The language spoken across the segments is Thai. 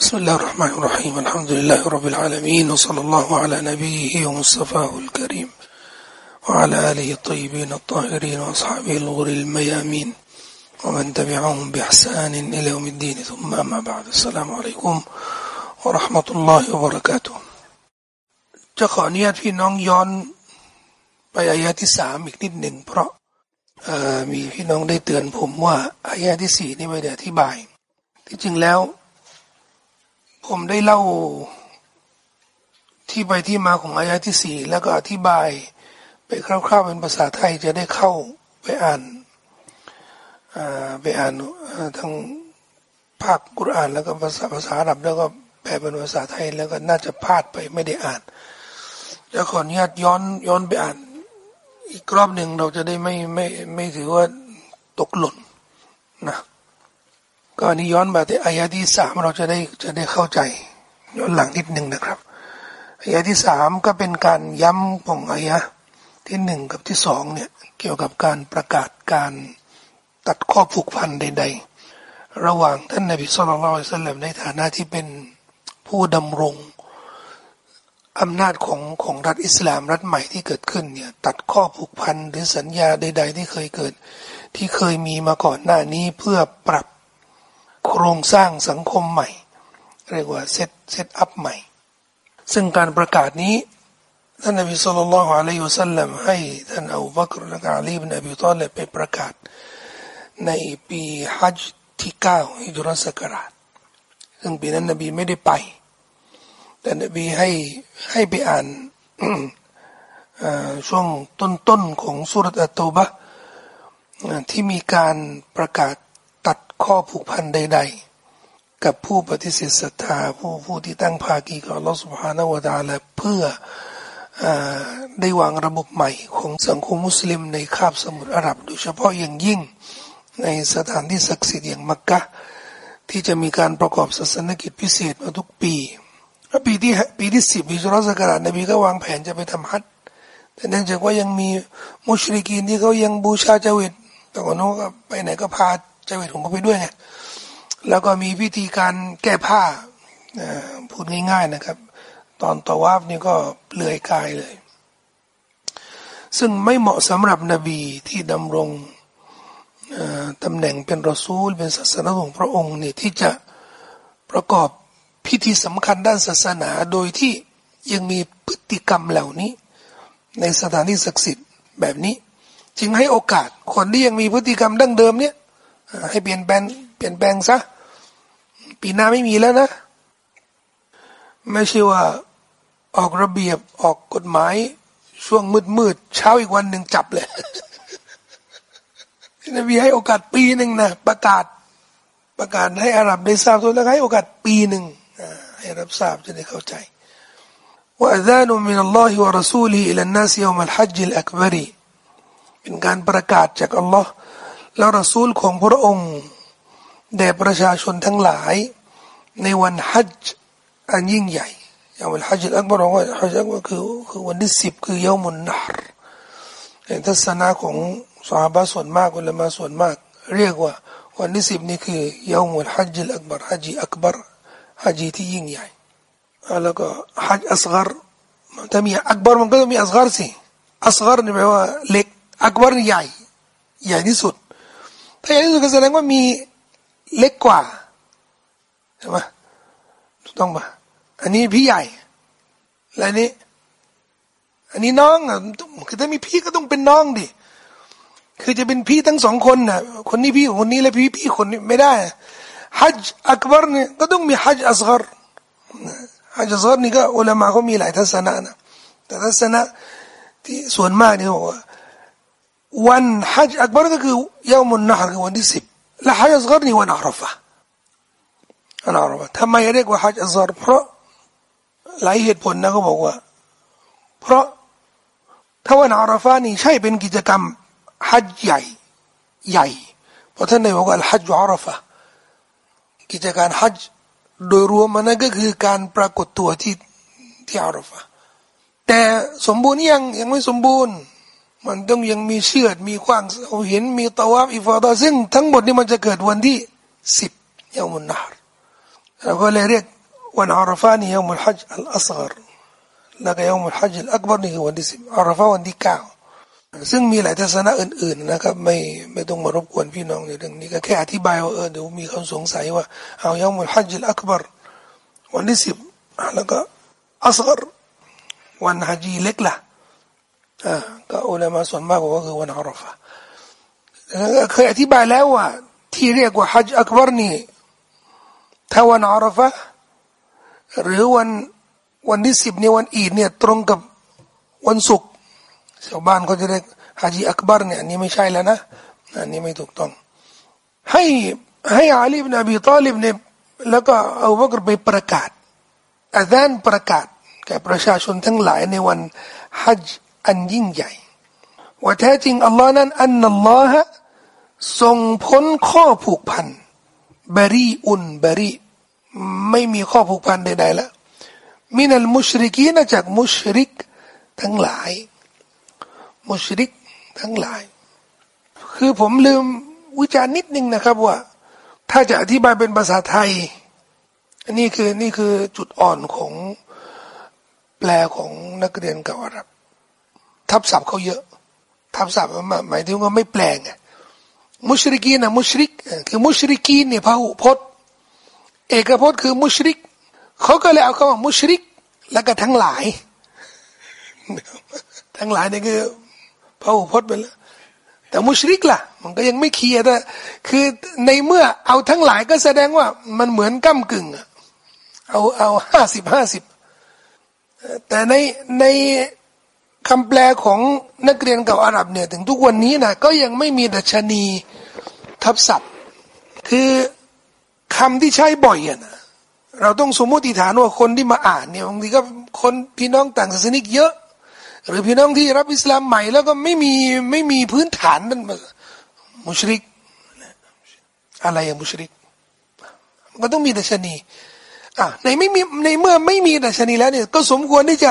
بسم الله الرحمن الرحيم الحمد لله رب العالمين وصلى الله على نبيه ومصطفاه الكريم وعلى آله الطيبين الطاهرين وأصحابه الغر الميامين ومن تبعهم بإحسان إلى يوم الدين ثم أما بعد السلام عليكم ورحمة الله وبركاته จะขออนุญาตพี่น้องย้อนไปอายะที่สามอีกนิดหนึ่งเพราะมีพี่น้องได้เตือนผมว่าอายะที่สี่นี่ไม่ได้อธิบายที่จริงแล้ว ผมได้เล่าที่ไปที่มาของอายะที่สี่แล้วก็อธิบาย ไปคร่าวๆเป็นภาษาไทยจะได้เข้าไปอ่านไปอ่านทั้งภาคกุรอาน แล้วก็ภาษาภาษาอาหรับแล้วก็แปลเป็นภาษาไทยแล้วก็น่าจะพลาดไปไม่ได้อ่านจะขออนุญาตย้อนย้อนไปอ่าน อีกรอบหนึ่งเราจะได้ไม่ไม่ไม่ถือว่าตกหล่นนะ ก็นี้ย้อนมาที่อายะที่สามเราจะได้จะได้เข้าใจย้อนหลังนิดหนึ่งนะครับอายะที่สามก็เป็นการย้ำของอายะที่หนึ่งกับที่สองเนี่ยเกี่ยวกับการประกาศการตัดข้อผูกพันใด ๆ ระหว่างท่านนบีสุลต่านสัลลัมในฐานะที่เป็นผู้ดำรงอำนาจของของรัฐอิสลามรัฐใหม่ที่เกิดขึ้นเนี่ยตัดข้อผูกพันหรือสัญญาใด ๆ ที่เคยเกิด ที่เคยมีมาก่อนหน้านี้เพื่อปรับ โครงสร้างสังคมใหม่ เรียกว่า set set up ใหม่ ซึ่งการประกาศนี้ท่านนบีสุลต่านละฮ์อะลัยฮุสัลลัมให้ท่านอูบักรและอาลีบนอบีตอลไปประกาศ ในปีฮัจที่เก้าฮิจเราะห์ศักราชซึ่งปีนั้นนบีไม่ได้ไป แต่นบีให้ให้ไปอ่านช่วงต้นๆของสุรตอัตโตบะที่มีการประกาศ ข้อผูกพันใด ๆ กับผู้ปฏิเสธศรัทธาผู้ผู้ที่ตั้งภากีกับอัลอสุบฮานาวะตาละเพื่ออได้วางระบบใหม่ของสังคมมุสลิมในคาบสมุทรอาหรับ โดยเฉพาะอย่างยิ่งในสถานที่ศักดิ์สิทธิ์อย่างมักกะที่จะมีการประกอบศาสนกิจพิเศษมาทุกปีปีที่ปีที่สิบฮิจรัสกราชนบีก็วางแผนจะไปทำฮัจแต่เนื่องจากว่ายังมีมุชริกีนที่เขายังบูชาเจวิตแต่ก่อนนู้นก็ไปไหนก็พา เจวิตของเขาไปด้วยไงแล้วก็มีวิธีการแก้ผ้าพูดง่าย ๆนะครับ ตอนตวาฟนี่ก็เปลือยกายเลย ซึ่งไม่เหมาะสำหรับนบีที่ดำรงตำแหน่งเป็นรอซูล เป็นศาสนาของพระองค์เนี่ยที่จะประกอบพิธีสำคัญด้านศาสนาโดยที่ยังมีพฤติกรรมเหล่านี้ ในสถานที่ศักดิ์สิทธิ์แบบนี้ จึงให้โอกาสคนที่ยังมีพฤติกรรมดั้งเดิมเนี่ย ให้เปลี่ยนแปลงเปลี่ยนแปลงซะปีหน้าไม่มีแล้วนะ ไม่ใช่ว่าออกระเบียบออกกฎหมาย ช่วงมืดมืดเช้าอีกวันหนึ่งจับเลยนบีให้โอกาสปีหนึ่งนะประกาศประกาศให้อาหรับได้ทราบตัวแล้วให้โอกาสปีหนึ่งให้รับทราบจะได้เข้าใจว่าอัลลอฮฺมินัลลอฮิวะรัสูลีอิลันนัสยามัลฮัจจิลอักบรีเป็นการประกาศจากอัลลอฮ์ แล้วรัสูลของพระองค์แด่ประชาชนทั้งหลาย ในวันฮัจจ์อันยิ่งใหญ่อย่างวันฮัจจ์อักบรว่าฮัจจ์ก็คือคือวันที่สิบคือยามุนนาร์ทัศนะของสาบะส่วนมากอุลามาส่วนมาก เรียกว่า วันที่สิบนี่คือยามุลฮัจจ์อักบรฮัจจ์อักบรฮัจจ์ที่ยิ่งใหญ่แล้วก็ฮัจจ์อัสกรถ้ามีอักบรมันก็ต้องมีอัสกรสิอัสกรนี่แปลว่าเล็กอักบรใหญ่ใหญ่ที่สุด ถ้าใหญ่ที่สุดก็แสดงว่ามีเล็กกว่าใช่ไหมถูกต้องปะอันนี้พี่ใหญ่ และนี้ อันนี้น้องอะคือถ้ามีพี่ก็ต้องเป็นน้องดิคือจะเป็นพี่ทั้งสองคนน่ะ คนนี้พี่คนนี้และพี่พี่คนนี้ไม่ได้ฮัจอักบารเนี่ยก็ต้องมีฮัจอัสกรฮัจอัสกรนี่ก็อุลามะเขามีหลายทัศนะนะแต่ทัศนะที่ส่วนมากเนี่ยบอกว่า วันฮัจอักบารก็คือยามุนนะฮ์คือวันที่สิบและฮัจอัสกรนี่วันอาราฟะอันอาราฟะทำไมเรียกว่าฮัจอัสกรเพราะหลายเหตุผลนะเขาบอกว่า เพราะถ้าวันอาราฟะนี่ใช่เป็นกิจกรรมฮัจใหญ่ใหญ่ เพราะท่านได้บอกว่าฮัจอาราฟะกิจการฮัจโดยรวมมันก็คือการปรากฏตัวที่ที่อาราฟะแต่สมบูรณ์ยังยังไม่สมบูรณ์ มันต้องยังมีเชือดมีขว้างเอาเห็นมีตะวาบอิฟาดาซึ่งทั้งหมดนี่มันจะเกิดวันที่สิบยามุนนารเราก็เลยเรียกวันอาราฟานี่ยามุลฮัจอัลอัสกรแล้วก็ยามุลฮัจอัลอักบารนี่คือวันที่สิบอาราฟาวันที่เก้าซึ่งมีหลายทัศนะอื่น ๆ นะครับ ไม่ไม่ต้องมารบกวนพี่น้องในเรื่องนี้ก็แค่อธิบายว่าเออเดี๋ยวมีคนสงสัยว่าเอายามุลฮัจอัลอักบารวันที่สิบแล้วก็อัสกรวันฮัจีเล็กล่ะ อ่าก็อุลามาส่วนมากบอกว่าคือวันอาราฟาเคยอธิบายแล้วว่า ที่เรียกว่าฮัจอักบารนี่ถ้าวันอาราฟะหรือวันวันที่สิบเนี่ยวันอีดเนี่ยตรงกับวันศุกร์ชาวบ้านเขาจะเรียกฮัจอักบารเนี่ยอันนี้ไม่ใช่แล้วนะอันนี้ไม่ถูกต้อง ให้ให้อาลีบนบีตอลิบเนี่ยแล้วก็เอาบักรไปประกาศอาจารย์ประกาศแก่ประชาชนทั้งหลายในวันฮัจ อันยิ่งใหญ่ว่าแท้จริงอัลลอฮ์นั้นอันนัลลอฮ์ทรงพ้นข้อผูกพันบรีอุนบรีไม่มีข้อผูกพันใดๆแล้วมินัลมุชริกีนจากมุชริกทั้งหลาย มุชริกทั้งหลาย คือผมลืมวิจารณ์นิดนึงนะครับว่า ถ้าจะอธิบายเป็นภาษาไทยอันนี้คือนี่คือจุดอ่อนของแปลของนักเรียนเก่าอาหรับ ทับศัพท์เขาเยอะทับศัพท์หมายถึงว่าไม่แปลงมุชริกีนะมุชริกคือมุชริกีนเนี่ยพหุพจน์ เอกพจน์คือมุชริกเขาก็เลยเอาคำว่ามุชริก แล้วก็ทั้งหลาย ทั้งหลายนี่คือพหุพจน์ไปแล้วแต่มุชริกล่ะ มันก็ยังไม่เคลียร์แต่คือในเมื่อเอาทั้งหลายก็แสดงว่ามันเหมือนก้ากึ่งเอาเอาห้าสิบห้าสิบแต่ในใน คำแปลของนักเรียนเก่าอาหรับเนี่ยถึงทุกวันนี้นะก็ยังไม่มีดัชนีทับศัพท์ คือคำที่ใช้บ่อยอะนะเราต้องสมมติฐานว่าคนที่มาอ่านเนี่ยบางทีก็คนพี่น้องต่างศาสนิกเยอะ หรือพี่น้องที่รับอิสลามใหม่แล้วก็ไม่มีไม่มีพื้นฐานนั่นมุชริก อะไรอะมุชริกมันก็ต้องมีดัชนีอะในไม่มีในเมื่อไม่มีดัชนีแล้วเนี่ยก็สมควรที่จะ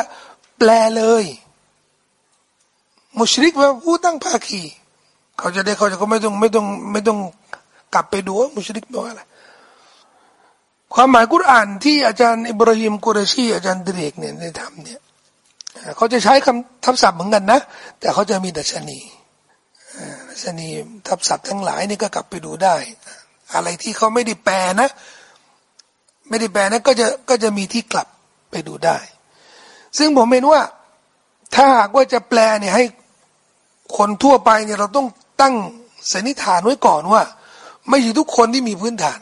แปลเลย มุชริกว่าผู้ตั้งภาคี เขาจะได้เขาจะก็ไม่ต้องไม่ต้องไม่ต้องกลับไปดูว่ามุชริกแปลว่าอะไรความหมายกุรอ่านที่อาจารย์อิบราฮิมกุรชีอาจารย์เดรกเนี่ยได้ทำเนี่ยเขาจะใช้คำทับศัพท์เหมือนกันนะ แต่เขาจะมีดัชนีดัชนีทับศัพท์ทั้งหลายนี่ก็กลับไปดูได้ อะไรที่เขาไม่ได้แปลนะ ไม่ได้แปลนะก็จะก็จะมีที่กลับไปดูได้ ซึ่งผมเห็นว่า ถ้าหากว่าจะแปลเนี่ยให้ คนทั่วไปเนี่ยเราต้องตั้งสันนิษฐานไว้ก่อนว่า ไม่ใช่ทุกคนที่มีพื้นฐาน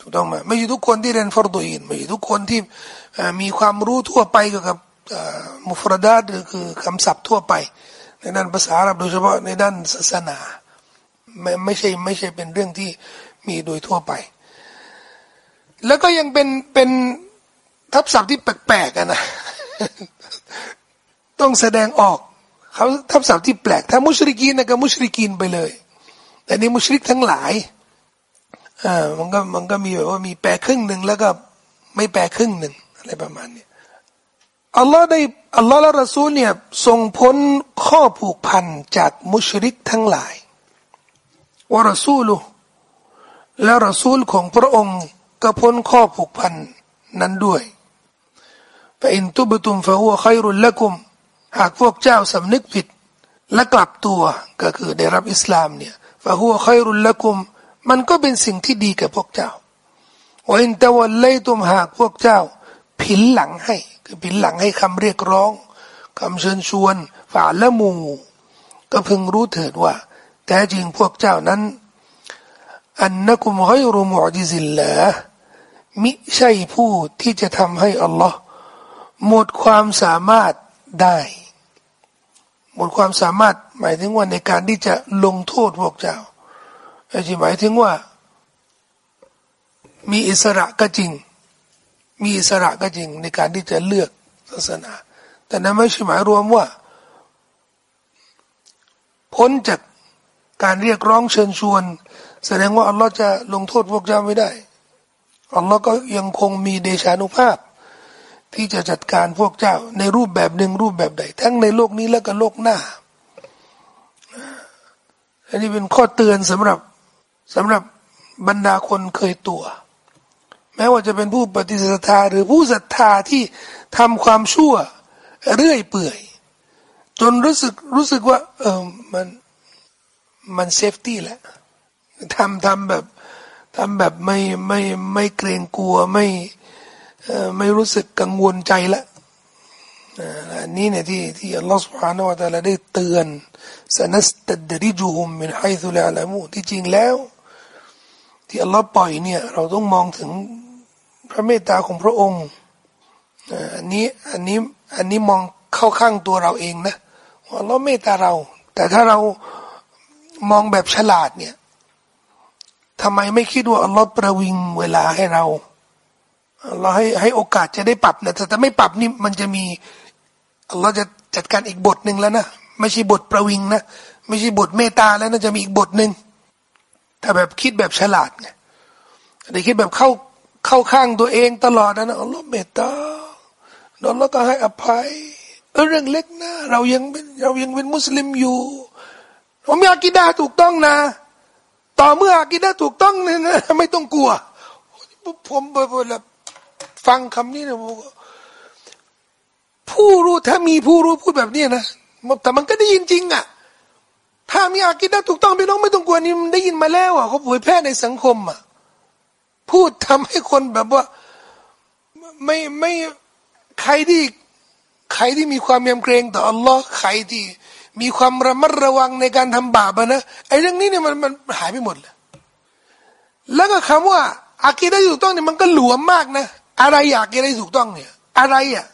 ถูกต้องไหมไม่ใช่ทุกคนที่เรียนฟอร์ดูอินไม่ใช่ทุกคนที่มีความรู้ทั่วไปเกี่ยวกับมุฟรดาหรือคือคำศัพท์ทั่วไป ในด้านภาษาอาหรับโดยเฉพาะในด้านศาสนาไม่ไม่ใช่ไม่ใช่เป็นเรื่องที่มีโดยทั่วไป แล้วก็ยังเป็นเป็นทับศัพท์ที่แปลกๆนะต้องแสดงออก เขาทับศัพท์ที่แปลก ถ้ามุชริกีนนะก็มุชริกีนไปเลย แต่นี่มุชริกทั้งหลายอ่ามันก็มันก็มีแบบว่ามีแปลครึ่งหนึ่งแล้วก็ไม่แปลครึ่งหนึ่งอะไรประมาณนี้อัลลอฮ์ได้อัลลอฮ์และรอซูลเนี่ยทรงพ้นข้อผูกพันจากมุชริกทั้งหลายว่ารอซูลุและรอซูลของพระองค์ก็พ้นข้อผูกพันนั้นด้วยฟอินตุบตุมฟะฮัวขัยรุลละกุม หากพวกเจ้าสำนึกผิด และกลับตัวก็คือได้รับอิสลามเนี่ยฟะฮัวขัยรุลละกุม มันก็เป็นสิ่งที่ดีกับพวกเจ้าว่าอินตะวันเลยตุมหากพวกเจ้า ผินหลังให้ คือผินหลังให้คำเรียกร้องคำเชิญชวนฝ่าละมู ก็พึงรู้เถิดว่าแท้จริงพวกเจ้านั้น อันนักุมไกรุมอจิซิลละมิใช่ผู้ที่จะทำให้อัลลอฮ์หมดความสามารถได้ หมดความสามารถหมายถึงว่าในการที่จะลงโทษพวกเจ้าอาจจะหมายถึงว่า มีอิสระก็จริง มีอิสระก็จริงในการที่จะเลือกศาสนา แต่นั้นไม่ใช่หมายรวมว่า พ้นจากการเรียกร้องเชิญชวน แสดงว่าอัลลอฮ์จะลงโทษพวกเจ้าไม่ได้อัลลอฮ์ก็ยังคงมีเดชานุภาพ ที่จะจัดการพวกเจ้า ในรูปแบบหนึ่งรูปแบบใด ทั้งในโลกนี้และก็โลกหน้า อันนี้เป็นข้อเตือนสำหรับสำหรับบรรดาคนเคยตัว แม้ว่าจะเป็นผู้ปฏิเสธศรัทธาหรือผู้ศรัทธาที่ทำความชั่ว เรื่อยเปื่อย จนรู้สึกรู้สึกว่า เออมันมัน safety แหละทำทำแบบทำแบบไม่ไม่ไม่เกรงกลัวไม่ ไม่รู้สึกกังวลใจละอันนี้เนี่ยที่ที่อัลลอฮฺ سبحانه وتعالى ได้เตือน سنستدرجهم من حيث لا يعلمون ที่จริงแล้ว ที่อัลลอฮฺปล่อยเนี่ย เราต้องมองถึงพระเมตตาของพระองค์อันนี้อันนี้อันนี้มองเข้าข้างตัวเราเองนะว่าเราเมตตาเรา แต่ถ้าเรามองแบบฉลาดเนี่ยทำไมไม่คิดว่าอัลลอฮฺประวิงเวลาให้เรา เราให้ให้โอกาสจะได้ปรับนะแต่ถ้าไม่ปรับนี่มันจะมีอัลลอฮ์จะจัดการอีกบทหนึ่งแล้วนะไม่ใช่บทประวิงนะไม่ใช่บทเมตตาแล้วนะจะมีอีกบทหนึ่งถ้าแบบคิดแบบฉลาดไงแต่คิดแบบเข้าเข้าข้างตัวเองตลอดนะอัลลอฮ์เมตตาอัลลอฮ์ก็ให้อภัยเรื่องเล็กนะ เรายังเป็นเรายังเป็นมุสลิมอยู่ผมมีอากิดาถูกต้องนะ ต่อเมื่ออากิดาถูกต้องเนี่ยนะไม่ต้องกลัวผมแบบ ฟังคำนี้นะผู้รู้ถ้ามีผู้รู้พูดแบบนี้นะแต่มันก็ได้ยินจริงอะ ถ้ามีอากิดะถูกต้องพี่น้องไม่ต้องกลัวนี่มันได้ยินมาแล้วอะเขาเผยแพร่ในสังคมอะพูดทำให้คนแบบว่า ไม่ไม่ใครที่ใครที่มีความยำเกรงต่ออัลลอฮ์ใครที่มีความระมัดระวังในการทำบาปนะไอ้เรื่องนี้เนี่ยมันมันหายไปหมดเลยแล้วก็คำว่าอากีได้ถูกต้องเนี่ยมันก็หลวมมากนะ อะไรอยากกีได้ถูกต้องเนี่ย อะไรอะ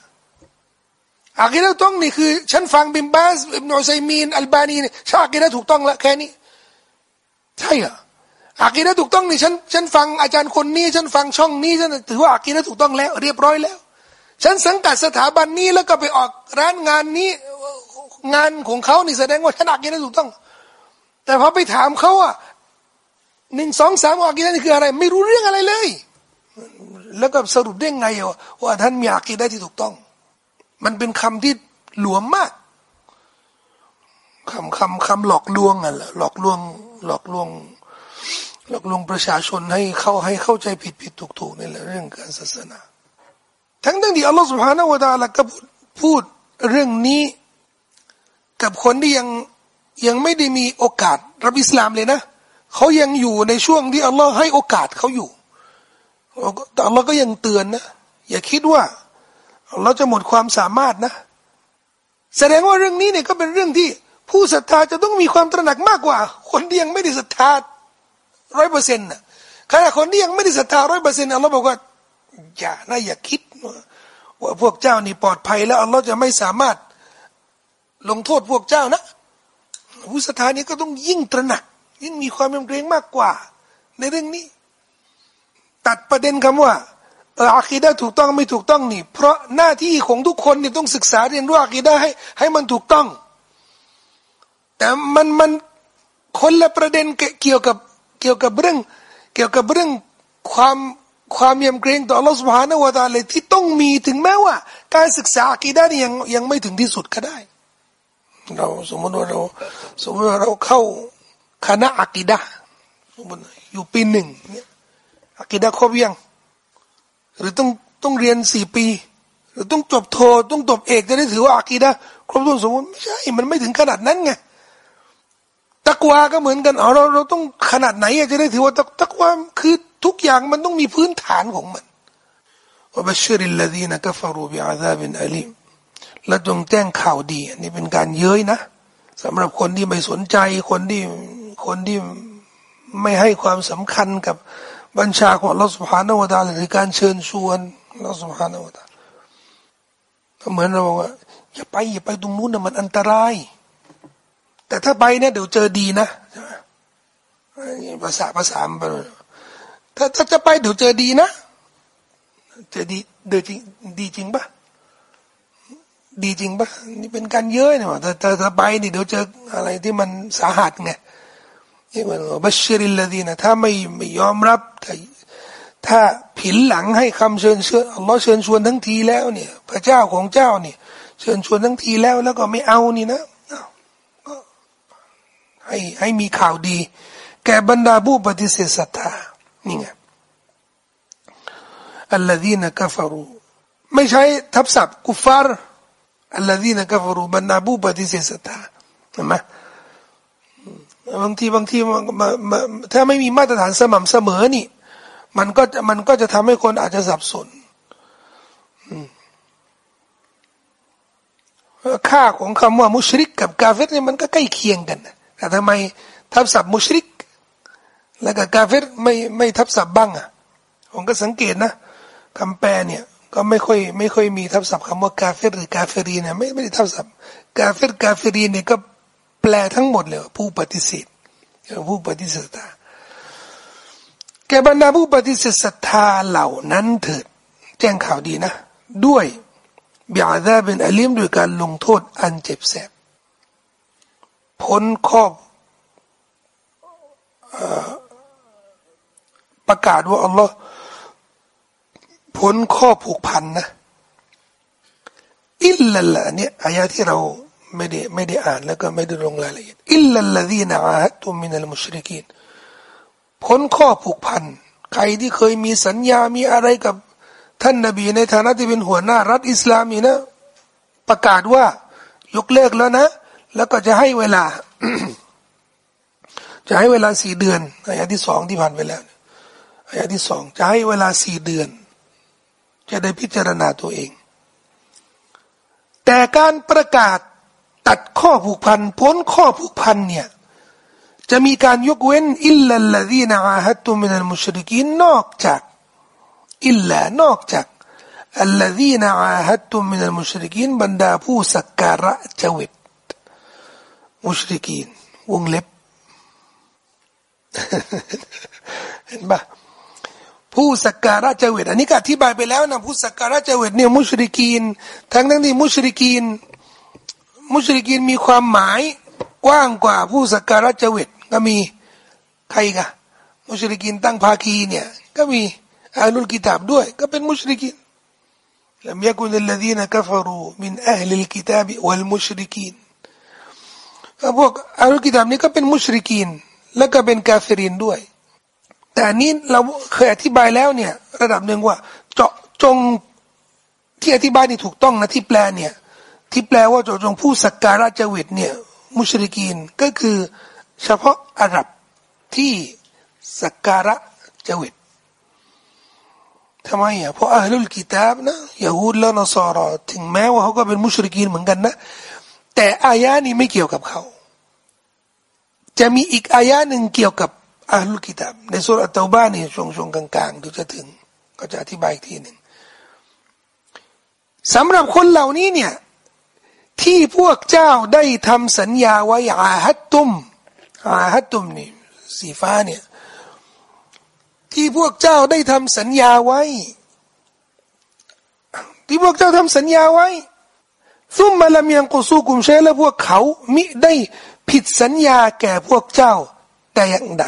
อากีได้ถูกต้องนี่คือ ฉันฟังบิมบาสอิบนุซัยมีนอัลบานีเนี่ยฉันอากีได้ถูกต้องละแค่นี้ใช่เหรออากีได้ถูกต้องนี่ฉันฉันฟังอาจารย์คนนี้ ฉันฟังช่องนี้ฉันถือว่าอากีได้ถูกต้องแล้ว เรียบร้อยแล้ว ฉันสังกัดสถาบันนี้แล้วก็ไปออกร้านงานนี้งานของเขานี่แสดงว่าฉันอากีได้ถูกต้อง แต่พอไปถามเขาอะหนึ่งสองสามอากีดะนี่คืออะไร ไม่รู้เรื่องอะไรเลย แล้วก็สรุปได้ไงว่าท่านมีอากีไดะที่ถูกต้อง มันเป็นคำที่หลวมมากคำคำคำหลอกลวงอะหลอกลวง หลอกลวง หลอกลวงประชาชนให้เข้าให้เข้าใจผิดผิดถูกถูกในเรื่องการศาสนา ทั้งทั้งที่อัลลอฮฺสุบฮานาวะตาละก็พูดเรื่องนี้กับคนที่ยังยังไม่ได้มีโอกาสรับอิสลามเลยนะ เขายังอยู่ในช่วงที่อัลลอฮ์ให้โอกาสเขาอยู่ แต่อัลลอฮ์ก็ยังเตือนนะ อย่าคิดว่าอัลลอฮ์จะหมดความสามารถนะ แสดงว่าเรื่องนี้เนี่ยก็เป็นเรื่องที่ผู้ศรัทธาจะต้องมีความตระหนักมากกว่า คนที่ยังไม่ได้ศรัทธาร้อยเปอร์เซ็นต์นะขณะคนที่ยังไม่ได้ศรัทธาร้อยเปอร์เซ็นต์อัลลอฮ์บอกว่าอย่านะอย่าคิดว่าพวกเจ้านี่ปลอดภัยแล้วอัลลอฮ์จะไม่สามารถลงโทษพวกเจ้านะผู้ศรัทธานี้ก็ต้องยิ่งตระหนัก ยิ่งมีความเกรงมากกว่า ในเรื่องนี้ ตัดประเด็นคำว่าเอออาคีดาถูกต้องไม่ถูกต้องนี่ เพราะหน้าที่ของทุกคนเนี่ยต้องศึกษาเรียนรู้อะคีดาให้ให้มันถูกต้อง แต่มันมันคนละประเด็นเกี่ยวกับเกี่ยวกับเรื่อง เกี่ยวกับเรื่องความความยำเกรงต่ออัลลอฮฺสุบานาวะตาเลยที่ต้องมีถึงแม้ว่า การศึกษาอะคีดานี่ยยังยังไม่ถึงที่สุดก็ได้ เราสมมติว่าเราสมมติว่าเราเข้าคณะอะคีดาสมมติอยู่ปีหนึ่งเนี่ย อักิดะครบยังหรือต้องต้องเรียนสี่ปี หรือต้องจบโทต้องจบเอกจะได้ถือว่าอักีดะครบถ้วนสมบูรณ์ไม่ใช่มันไม่ถึงขนาดนั้นไงตะกวาก็เหมือนกันอ๋อเราเราต้องขนาดไหนจะได้ถือว่าตะกวาคือทุกอย่างมันต้องมีพื้นฐานของมันว่าบัชริลลดีนกัฟรูบิอาซาบินอัลีมและจงแจ้งข่าวดีอันนี้เป็นการเย้ยนะสำหรับคนที่ไม่สนใจคนที่คนที่ไม่ให้ความสำคัญกับ บัญชาของเราสุภานวตาหรือการเชิญชวนเราสุภานวตาเหมือนเราบอกว่าอย่าไปอย่าไปตรงนู้นนะมันอันตราย แต่ถ้าไปเนี่ยเดี๋ยวเจอดีนะภาษาภาษาไปถ้าถ้าจะไปเดี๋ยวเจอดีนะ เจอดีเดี๋ยวจริงดีจริงปะดีจริงปะนี่เป็นการเยอะเนี่ยแต่ถ้าไปนี่เดี๋ยวเจออะไรที่มันสาหัสไง นี่มันบัชริลลดีนะถ้าไม่ไม่ยอมรับถ้าถ้าผินหลังให้คำเชิญเชวนอัลลอฮ์เชิญชวนทั้งทีแล้วเนี่ย พระเจ้าของเจ้าเนี่ย เชิญชวนทั้งทีแล้วแล้วก็ไม่เอานี่นะให้ให้มีข่าวดี แก่บรรดาผู้ปฏิเสธศรัทธานี่ไงอัลลดีนะกัฟรูไม่ใช่ทับศัพท์กุฟาร์อัลลดีนะกัฟรูบรรดาผู้ปฏิเสธศรัทธาเห็นไหม บางทีบางทีถ้าไม่มีมาตรฐานสม่ำเสมอนี่ มันก็มันก็จะทำให้คนอาจจะสับสนค่าของคำว่ามุชริก กับกาเฟรเนี่ยมันก็ใกล้เคียงกันแต่ทำไมทับศัพท์มุชริก แล้วก็กาเฟรไม่ไม่ทับศัพท์บ้างอะผมก็สังเกตนะคำแปลเนี่ยก็ไม่ค่อยไม่ค่อยมีทับศัพท์คำว่ากาเฟรหรือกาเฟรีเนี่ยไม่ไม่ได้ทับศัพท์กาเฟรกาเฟรีเนี่ยก็ แปลทั้งหมดเลย ผู้ปฏิเสธผู้ปฏิเสธแก่บรรดาผู้ปฏิเสธศรัทธาเหล่านั้นเถิด แจ้งข่าวดีนะ ด้วยบิอาดาเป็นอลิมด้วยการลงโทษอันเจ็บแสบพ้นครอบประกาศว่าอัลลอฮ์พ้นข้อผูกพันนะอิลลัลละเนี่ยอายะที่เรา ไม่ได้ไม่ได้อ่านแล้วก็ไม่ได้ลงรายละเอียดอิลลัลลดีนอาฮัตุมินัลมุชริกีนพ้นข้อผูกพัน ใครที่เคยมีสัญญามีอะไรกับท่านนบีในฐานะที่เป็นหัวหน้ารัฐอิสลามีนะ ประกาศว่ายกเลิกแล้วนะ แล้วก็จะให้เวลา จะให้เวลาสี่เดือนอายะที่สองที่ผ่านไปแล้วอายะที่สองจะให้เวลาสี่เดือน จะได้พิจารณาตัวเอง แต่การประกาศ ตัดข้อผูกพันพ้นข้อผูกพันเนี่ยจะมีการยกเว้นอิลลัลลดีนอาฮัตุมินัลมุชริกีนนอกจากอิลลานอกจากอัลลดีนอาฮัตุมินัลมุชริกีนบรรดาผู้สักการะจวิตมุชริกีนวงเล็บเห็นปะผู้สักการะเจวิตอันนี้ก็อธิบายไปแล้วนะผู้สักการะเจวิตเนี่ยมุชริกีนทั้งทั้งที่มุชริกีน มุชริกินมีความหมายกว้างกว่าผู้สักการะเจวิตก็มีใครกันมุชริกินตั้งภาคีเนี่ยก็มีอาลุลกิตาบด้วย ก็เป็นมุชริกิน لم يكن الذين كفروا من أهل الكتاب والمشركين พวกอาลุกิตาบนี้ก็เป็นมุชริกีนแล้วก็เป็นกาเฟรินด้วย แต่นี้เราเคยอธิบายแล้วเนี่ยระดับหนึ่งว่า เจาะจงที่อธิบายนี่ถูกต้องนะที่แปลเนี่ย ที่แปลว่าจงผู้สักการะเจวิตเนี่ยมุชริกีนก็คือเฉพาะอาหรับที่สักการะเจวิตทำไมอะเพราะอัลลุลกิตาบนะยาฮูดและนอสารถึงแม้ว่าเขาก็เป็นมุชริกีนเหมือนกันนะ แต่อายะนี้ไม่เกี่ยวกับเขา จะมีอีกอายะหนึ่งเกี่ยวกับอัลลุลกิตาบในสุรอัตตาบ้านนี่ช่วงช่วงกลางๆดูจะถึง ก็จะอธิบายอีกทีหนึ่งสำหรับคนเหล่านี้เนี่ย ที่พวกเจ้าได้ทำสัญญาไว้อาฮัตตุมอาฮัตตุมนี่สีฟ้าเนี่ยที่พวกเจ้าได้ทำสัญญาไว้ ที่พวกเจ้าทำสัญญาไว้ซุ่มมาลามียงกุซูกุมเชและพวกเขามิได้ผิดสัญญาแก่พวกเจ้าแต่อย่างใด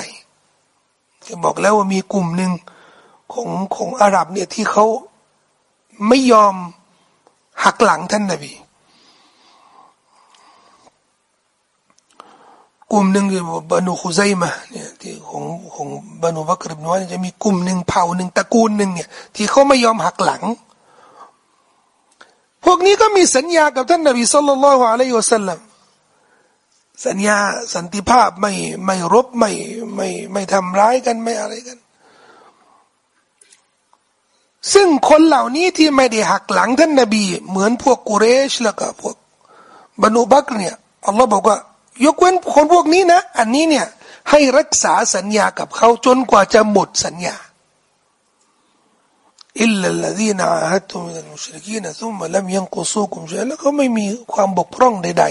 จะบอกแล้วว่ามีกลุ่มหนึ่งของของอาหรับเนี่ยที่เขาไม่ยอมหักหลังท่านนบี กลุ่มหนึ่งคือบานูคุไซมาเนี่ยที่ของของบานูบักรบนวจะมีกลุ่มหนึ่งเผ่าหนึ่งตระกูลหนึ่งเนี่ย ที่เขาไม่ยอมหักหลัง พวกนี้ก็มีสัญญากับท่านนบีสุลต่านละฮ์อะลัยฮิวสัลลัมสัญญาสันติภาพไม่ไม่รบไม่ไม่ไม่ทำร้ายกันไม่อะไรกัน ซึ่งคนเหล่านี้ที่ไม่ได้หักหลังท่านนบี เหมือนพวกกุเรชแล้วก็พวกบรรนุบักเนี่ยอัลลอฮ์บอกว่า ยกเว้นคนพวกนี้นะ อันนี้เนี่ยให้รักษาสัญญากับเขาจนกว่าจะหมดสัญญาอิลลัลลีนาฮัตุมินัลมุชริกีนซุมมะลัมยังกุซูกุมชัยแล้วก็ไม่มีความบกพร่องใด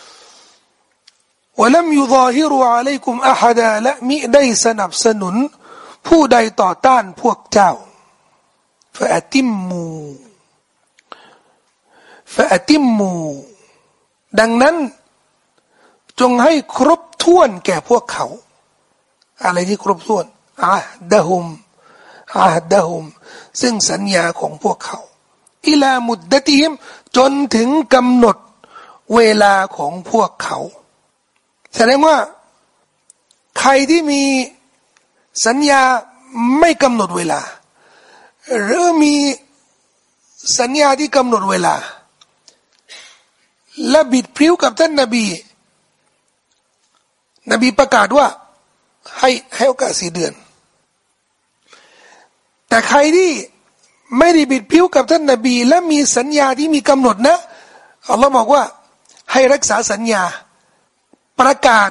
ๆวะลัมยุซาฮิรุอะลัยกุมอะฮดาและมิได้สนับสนุน ผู้ใดต่อต้านพวกเจ้าฟะอติมมูฟะอติมมูดังนั้น จงให้ครบถ้วนแก่พวกเขา อะไรที่ครบถ้วนอาดะฮุมอาดะฮุมซึ่งสัญญาของพวกเขา อิลามุดดติมจนถึงกำหนดเวลาของพวกเขา แสดงว่า ใครที่มีสัญญาไม่กำหนดเวลา หรือมีสัญญาที่กำหนดเวลา และบิดพริ้วกับท่านนบี นบีประกาศว่า ให้ให้โอกาสสี่เดือน แต่ใครที่ไม่ได้บิดพิ้วกับท่านนบี และมีสัญญาที่มีกำหนดนะอัลลอฮ์บอกว่าให้รักษาสัญญา ประกาศ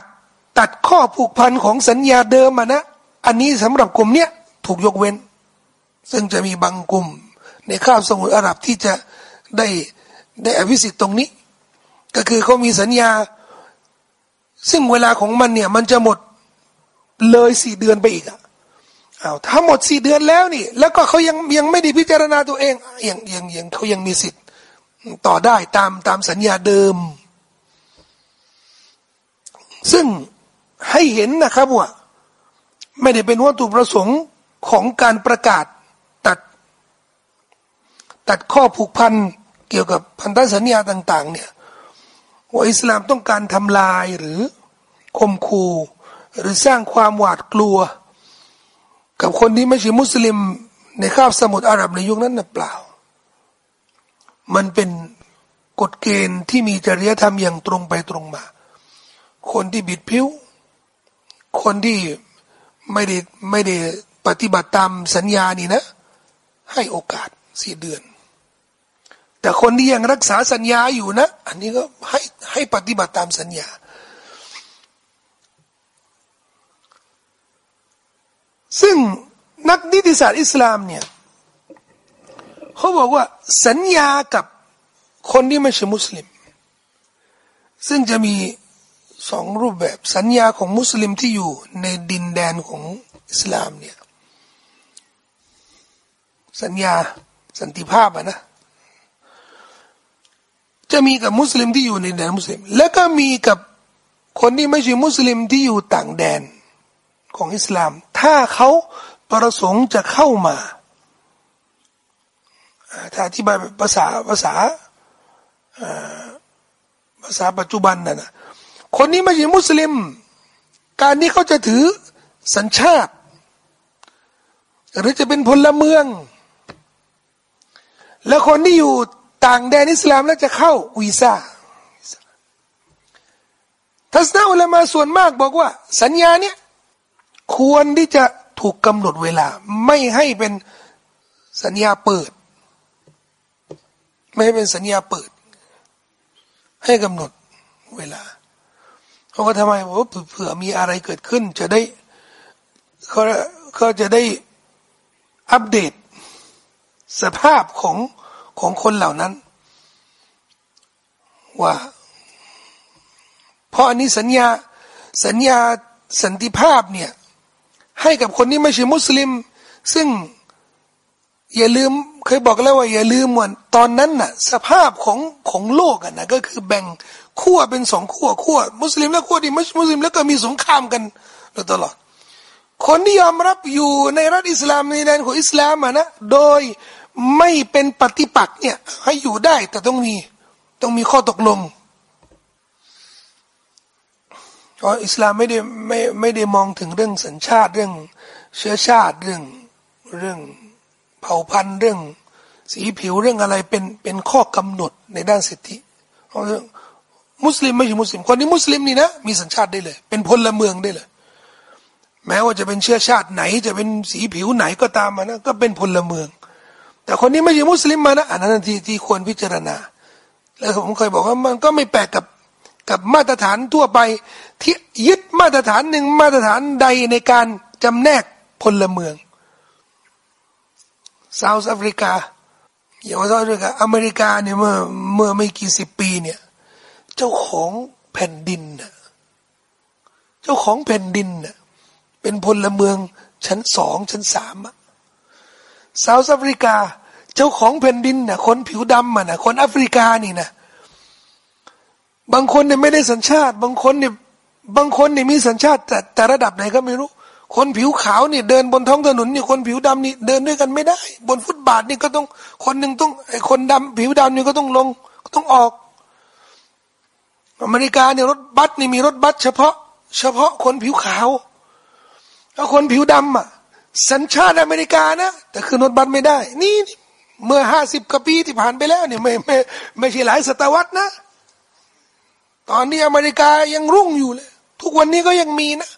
ตัดข้อผูกพันของสัญญาเดิมมานะ อันนี้สำหรับกลุ่มเนี้ยถูกยกเว้น ซึ่งจะมีบางกลุ่ม ในข้าวสมุทรอาหรับที่จะได้ได้อภิสิทธิ์ตรงนี้ ก็คือเขามีสัญญา ซึ่งเวลาของมันเนี่ย มันจะหมดเลยสี่เดือนไปอีกอะเอาถ้าหมดสี่เดือนแล้วนี่ แล้วก็เขายังยังไม่ได้พิจารณาตัวเองยังยังยังเขายังมีสิทธิ์ ต่อได้ตามตามสัญญาเดิม ซึ่งให้เห็นนะครับว่า ไม่ได้เป็นวัตถุประสงค์ของการประกาศตัด ตัดข้อผูกพันเกี่ยวกับพันธสัญญาต่าง ๆ เนี่ย ว่าอิสลามต้องการทำลายหรือข่มขู่หรือสร้างความหวาดกลัว กับคนที่ไม่ใช่มุสลิมในคาบสมุทรอาหรับในยุคนั้นนะเปล่า มันเป็นกฎเกณฑ์ที่มีจริยธรรมอย่างตรงไปตรงมา คนที่บิดผิว คนที่ไม่ได้ไม่ได้ปฏิบัติตามสัญญานี่นะ ให้โอกาสสี่เดือน แต่คนที่ยังรักษาสัญญาอยู่นะ อันนี้ก็ให้ให้ปฏิบัติตามสัญญา ซึ่งนักนิติศาสตร์อิสลามเนี่ยเขาบอกว่าสัญญากับคนที่ไม่ใช่มุสลิม ซึ่งจะมีสองรูปแบบสัญญาของมุสลิมที่อยู่ในดินแดนของอิสลามเนี่ยสัญญาสันติภาพอะนะ จะมีกับมุสลิมที่อยู่ในแดนมุสลิม แล้วก็มีกับคนที่ไม่ใช่มุสลิมที่อยู่ต่างแดนของอิสลาม ถ้าเขาประสงค์จะเข้ามาถ้าอธิบายภาษาภาษาภาษาปัจจุบันน่ะนะคนนี้ไม่ใช่มุสลิม การนี้เขาจะถือสัญชาติ หรือจะเป็นพลเมือง แล้วคนที่อยู่ ต่างแดนอิสลามแล้วจะเข้าวีซ่าทัศนะอุลามาส่วนมากบอกว่า สัญญาเนี่ยควรที่จะถูกกำหนดเวลา ไม่ให้เป็นสัญญาเปิด ไม่ให้เป็นสัญญาเปิด ให้กำหนดเวลาเขาก็ทำไมว่าเผื่อมีอะไรเกิดขึ้น จะได้เขาเขาจะได้อัปเดตสภาพของ ของคนเหล่านั้น ว่า เพราะอันนี้สัญญาสัญญาสันติภาพเนี่ย ให้กับคนที่ไม่ใช่มุสลิม ซึ่งอย่าลืมเคยบอกแล้วว่าอย่าลืมว่าตอนนั้นน่ะ สภาพของของโลกอะนะก็คือแบ่งขั้วเป็นสองขั้วขั้วมุสลิมและขั้วที่ไม่มุสลิมแล้วก็มีสงครามกันตลอด คนที่ยอมรับอยู่ในรัฐอิสลามในแดนของอิสลามอะนะโดย ไม่เป็นปฏิปักษ์เนี่ย ให้อยู่ได้แต่ต้องมี ต้องมีข้อตกลงเพราะอิสลามไม่ได้ไม่ไม่ได้มองถึงเรื่องสัญชาติเรื่องเชื้อชาติเรื่องเรื่องเผ่าพันธุ์เรื่อง สีผิวเรื่องอะไรเป็นเป็นข้อกำหนดในด้านสิทธิมุสลิมไม่ใช่มุสลิมคนที่มุสลิมนี่นะมีสัญชาติได้เลย เป็นพลเมืองได้เลย แม้ว่าจะเป็นเชื้อชาติไหน จะเป็นสีผิวไหนก็ตามมานะก็เป็นพลเมือง แต่คนนี้ไม่ใช่มุสลิมมานะอันนั้นที่ที่ควรพิจารณา แล้วผมเคยบอกว่ามันก็ไม่แปลกกับกับมาตรฐานทั่วไป ที่ยึดมาตรฐานหนึ่งมาตรฐานใดในการจำแนกพลเมืองเซาท์แอฟริกาอย่าว่าเซาท์แอฟริกาอเมริกาเนี่ยเมื่อเมื่อไม่กี่สิบปีเนี่ย เจ้าของแผ่นดินน่ะเจ้าของแผ่นดินน่ะเป็นพลเมืองชั้นสองชั้นสามอะ เซาท์แอฟริกา เจ้าของแผ่นดินน่ะ คนผิวดำอะนะคนแอฟริกานี่นะบางคนเนี่ยไม่ได้สัญชาติ บางคนเนี่ยบางคนเนี่ยมีสัญชาติแต่แต่ระดับไหนก็ไม่รู้ คนผิวขาวเนี่ยเดินบนท้องถนนนี่คนผิวดำนี่เดินด้วยกันไม่ได้ บนฟุตบาทนี่ก็ต้องคนหนึ่งต้องไอ้คนดำผิวดำนี่ก็ต้องลงก็ต้องออก อเมริกาเนี่ยรถบัสนี่มีรถบัสเฉพาะ เฉพาะคนผิวขาวแล้วคนผิวดำอะ สัญชาติอเมริกานะ แต่คือนดบัตรไม่ได้ นี่เมื่อห้าสิบกว่าปีที่ผ่านไปแล้วเนี่ยไม่ไม่ไม่ใช่หลายศตวรรษนะ ตอนนี้อเมริกายังรุ่งอยู่เลย ทุกวันนี้ก็ยังมีนะ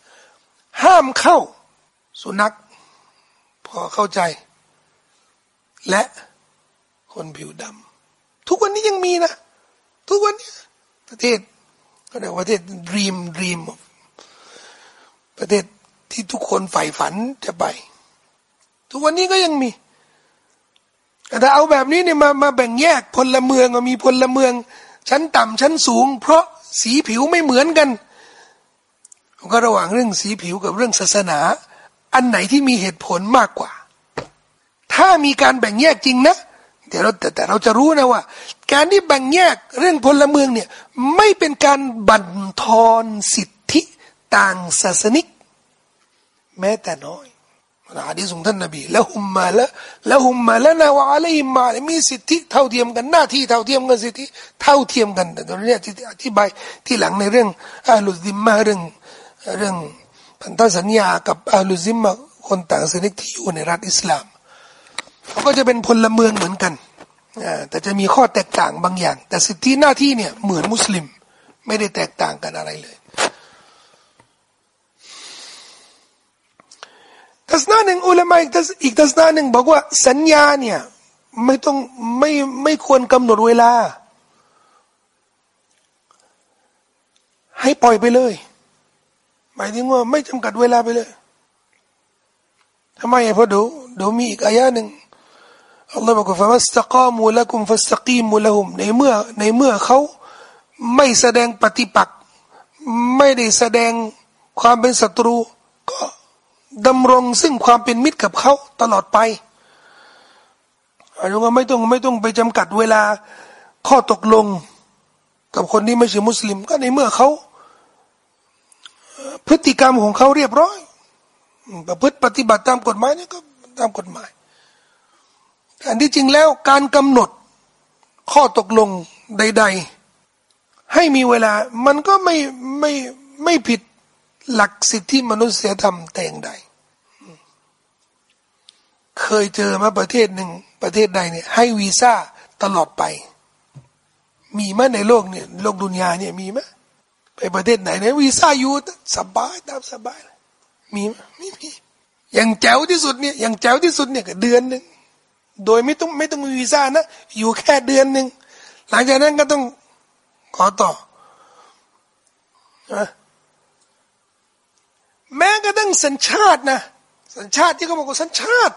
ห้ามเข้า สุนัข พอเข้าใจ และคนผิวดำทุกวันนี้ยังมีนะ ทุกวันนี้ประเทศก็เรียกว่าประเทศดีมดีมประเทศ ที่ทุกคนใฝ่ฝันจะไป ทุกวันนี้ก็ยังมี แต่เอาแบบนี้เนี่ยมามาแบ่งแยกพลเมืองมีพลเมือง ชั้นต่ำชั้นสูง เพราะสีผิวไม่เหมือนกันก็ระหว่างเรื่องสีผิวกับเรื่องศาสนา อันไหนที่มีเหตุผลมากกว่า ถ้ามีการแบ่งแยกจริงนะเดี๋ยวเราแต่แต่เราจะรู้นะว่า การที่แบ่งแยกเรื่องพลเมืองเนี่ยไม่เป็นการบั่นทอนสิทธิต่างศาสนิก แม้แต่น้อยอาดีสุงท่านนบีล้วหุมมาล้วแล้วหุมมาล้วนะว่าอะไรมามีสิทธิเท่าเทียมกันหน้าที่เท่าเทียมกันสิทธิเท่าเทียมกันแต่ตอนนี้ที่อธิบายที่หลังในเรื่องอาลุซิมมาเรื่องเรื่องพันธสัญญากับอาลุซิมมาคนต่างศาสนิกที่อยู่ในรัฐอิสลามเขาก็จะเป็นพลเมืองเหมือนกันแต่จะมีข้อแตกต่างบางอย่าง แต่สิทธิหน้าที่เนี่ยเหมือนมุสลิม ไม่ได้แตกต่างกันอะไรเลย ทัศนะหนึ่งอุลามะอีกทัศอีกทัศนะหนึ่งบอกว่าสัญญาเนี่ยไม่ต้องไม่ไม่ควรกำหนดเวลา ให้ปล่อยไปเลย หมายถึงว่าไม่จำกัดเวลาไปเลยทำไมเพราะดูดูมีอีกอายะหนึ่งอัลลอฮ์บอกว่าฟะมัสตะกามูละกุมฟัสตะกีมูละหุมในเมื่อในเมื่อเขาไม่แสดงปฏิปักษ์ไม่ได้แสดงความเป็นศัตรู ก็ ดำรงซึ่งความเป็นมิตรกับเขาตลอดไปอันนี้ไม่ต้องไม่ต้องไปจำกัดเวลาข้อตกลง กับคนที่ไม่ใช่มุสลิม ก็ในเมื่อเขาพฤติกรรมของเขาเรียบร้อยประพฤติปฏิบัติตามกฎหมายนี่ก็ตามกฎหมายแต่ที่จริงแล้วการกำหนดข้อตกลงใด ๆ ให้มีเวลา มันก็ไม่ไม่ไม่ผิด หลักสิทธิมนุษยธรรมแต่งใด เคยเจอมาประเทศหนึ่งประเทศใดเนี่ยให้วีซ่าตลอดไป มีไหมในโลกเนี่ยโลกดุนยาเนี่ยมีไหมไปประเทศไหนเนี่ยวีซ่าอยู่สบายตามสบายมีไหมไม่มีอย่างแจ๋วที่สุดเนี่ยอย่างแจ๋วที่สุดเนี่ยเดือนหนึ่งโดยไม่ต้องไม่ต้องมีวีซ่านะอยู่แค่เดือนหนึ่งหลังจากนั้นก็ต้องขอต่อนะ แม้กระทั่งสัญชาตินะ สัญชาติที่เขาบอกว่าสัญชาติ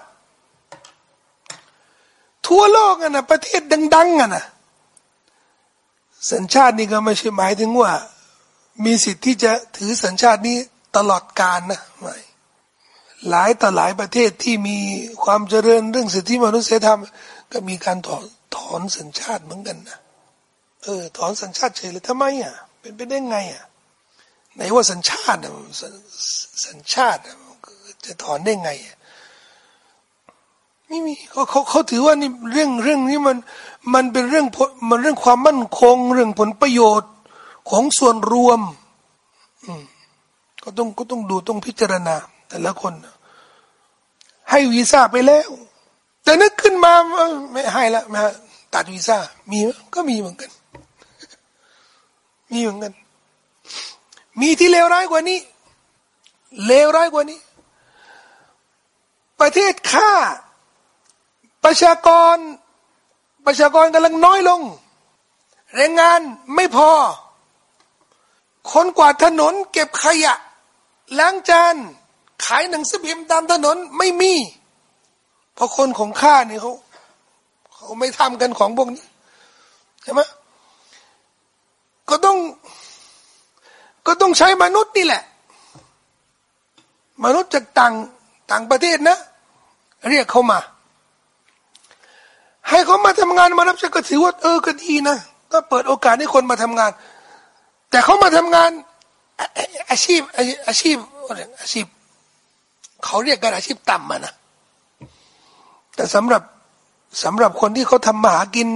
ทั่วโลกอะนะประเทศดัง ๆอะนะสัญชาตินี่ก็ไม่ใช่หมายถึงว่า มีสิทธิ์ที่จะถือสัญชาตินี้ตลอดกาลนะไม่หลายต่อหลายประเทศที่มีความเจริญเรื่องสิทธิมนุษยธรรม ก็มีการถอนถอนสัญชาติเหมือนกันนะเออถอนสัญชาติเฉยเลยทำไมอะ เป็นไปได้ไงอะ ไหนว่าสัญชาติสัญชาติจะถอนได้ไงไม่มีเขาเขาเขาถือว่านี่เรื่องเรื่องนี้มันมันเป็นเรื่องมันเรื่องความมั่นคง เรื่องผลประโยชน์ของส่วนรวม อืมก็ต้องก็ต้องดูต้องพิจารณา แต่ละคน ให้วีซ่าไปแล้ว แต่นึกขึ้นมาไม่ให้ละมาตัดวีซ่ามีก็มีเหมือนกัน มีเหมือนกัน มีที่เลวร้ายกว่านี้ เลวร้ายกว่านี้ ประเทศค่า ประชากร ประชากรกำลังน้อยลง แรงงานไม่พอ คนกวาดถนนเก็บขยะ ล้างจาน ขายหนังสือพิมพ์ตามถนนไม่มี เพราะคนของข้านี่เขาเขาไม่ทำกันของพวกนี้ใช่ไหมก็ต้อง ก็ต้องใช้มนุษย์นี่แหละ มนุษย์จากต่างต่างประเทศนะ เรียกเขามา ให้เขามาทำงานมารับใช้ก็ถือว่าเออก็ดีนะก็เปิดโอกาสให้คนมาทำงาน แต่เขามาทำงานอาชีพอาชีพอาชีพเขาเรียกกันอาชีพต่ำมานะแต่สำหรับสำหรับคนที่เขาทำมาหากิน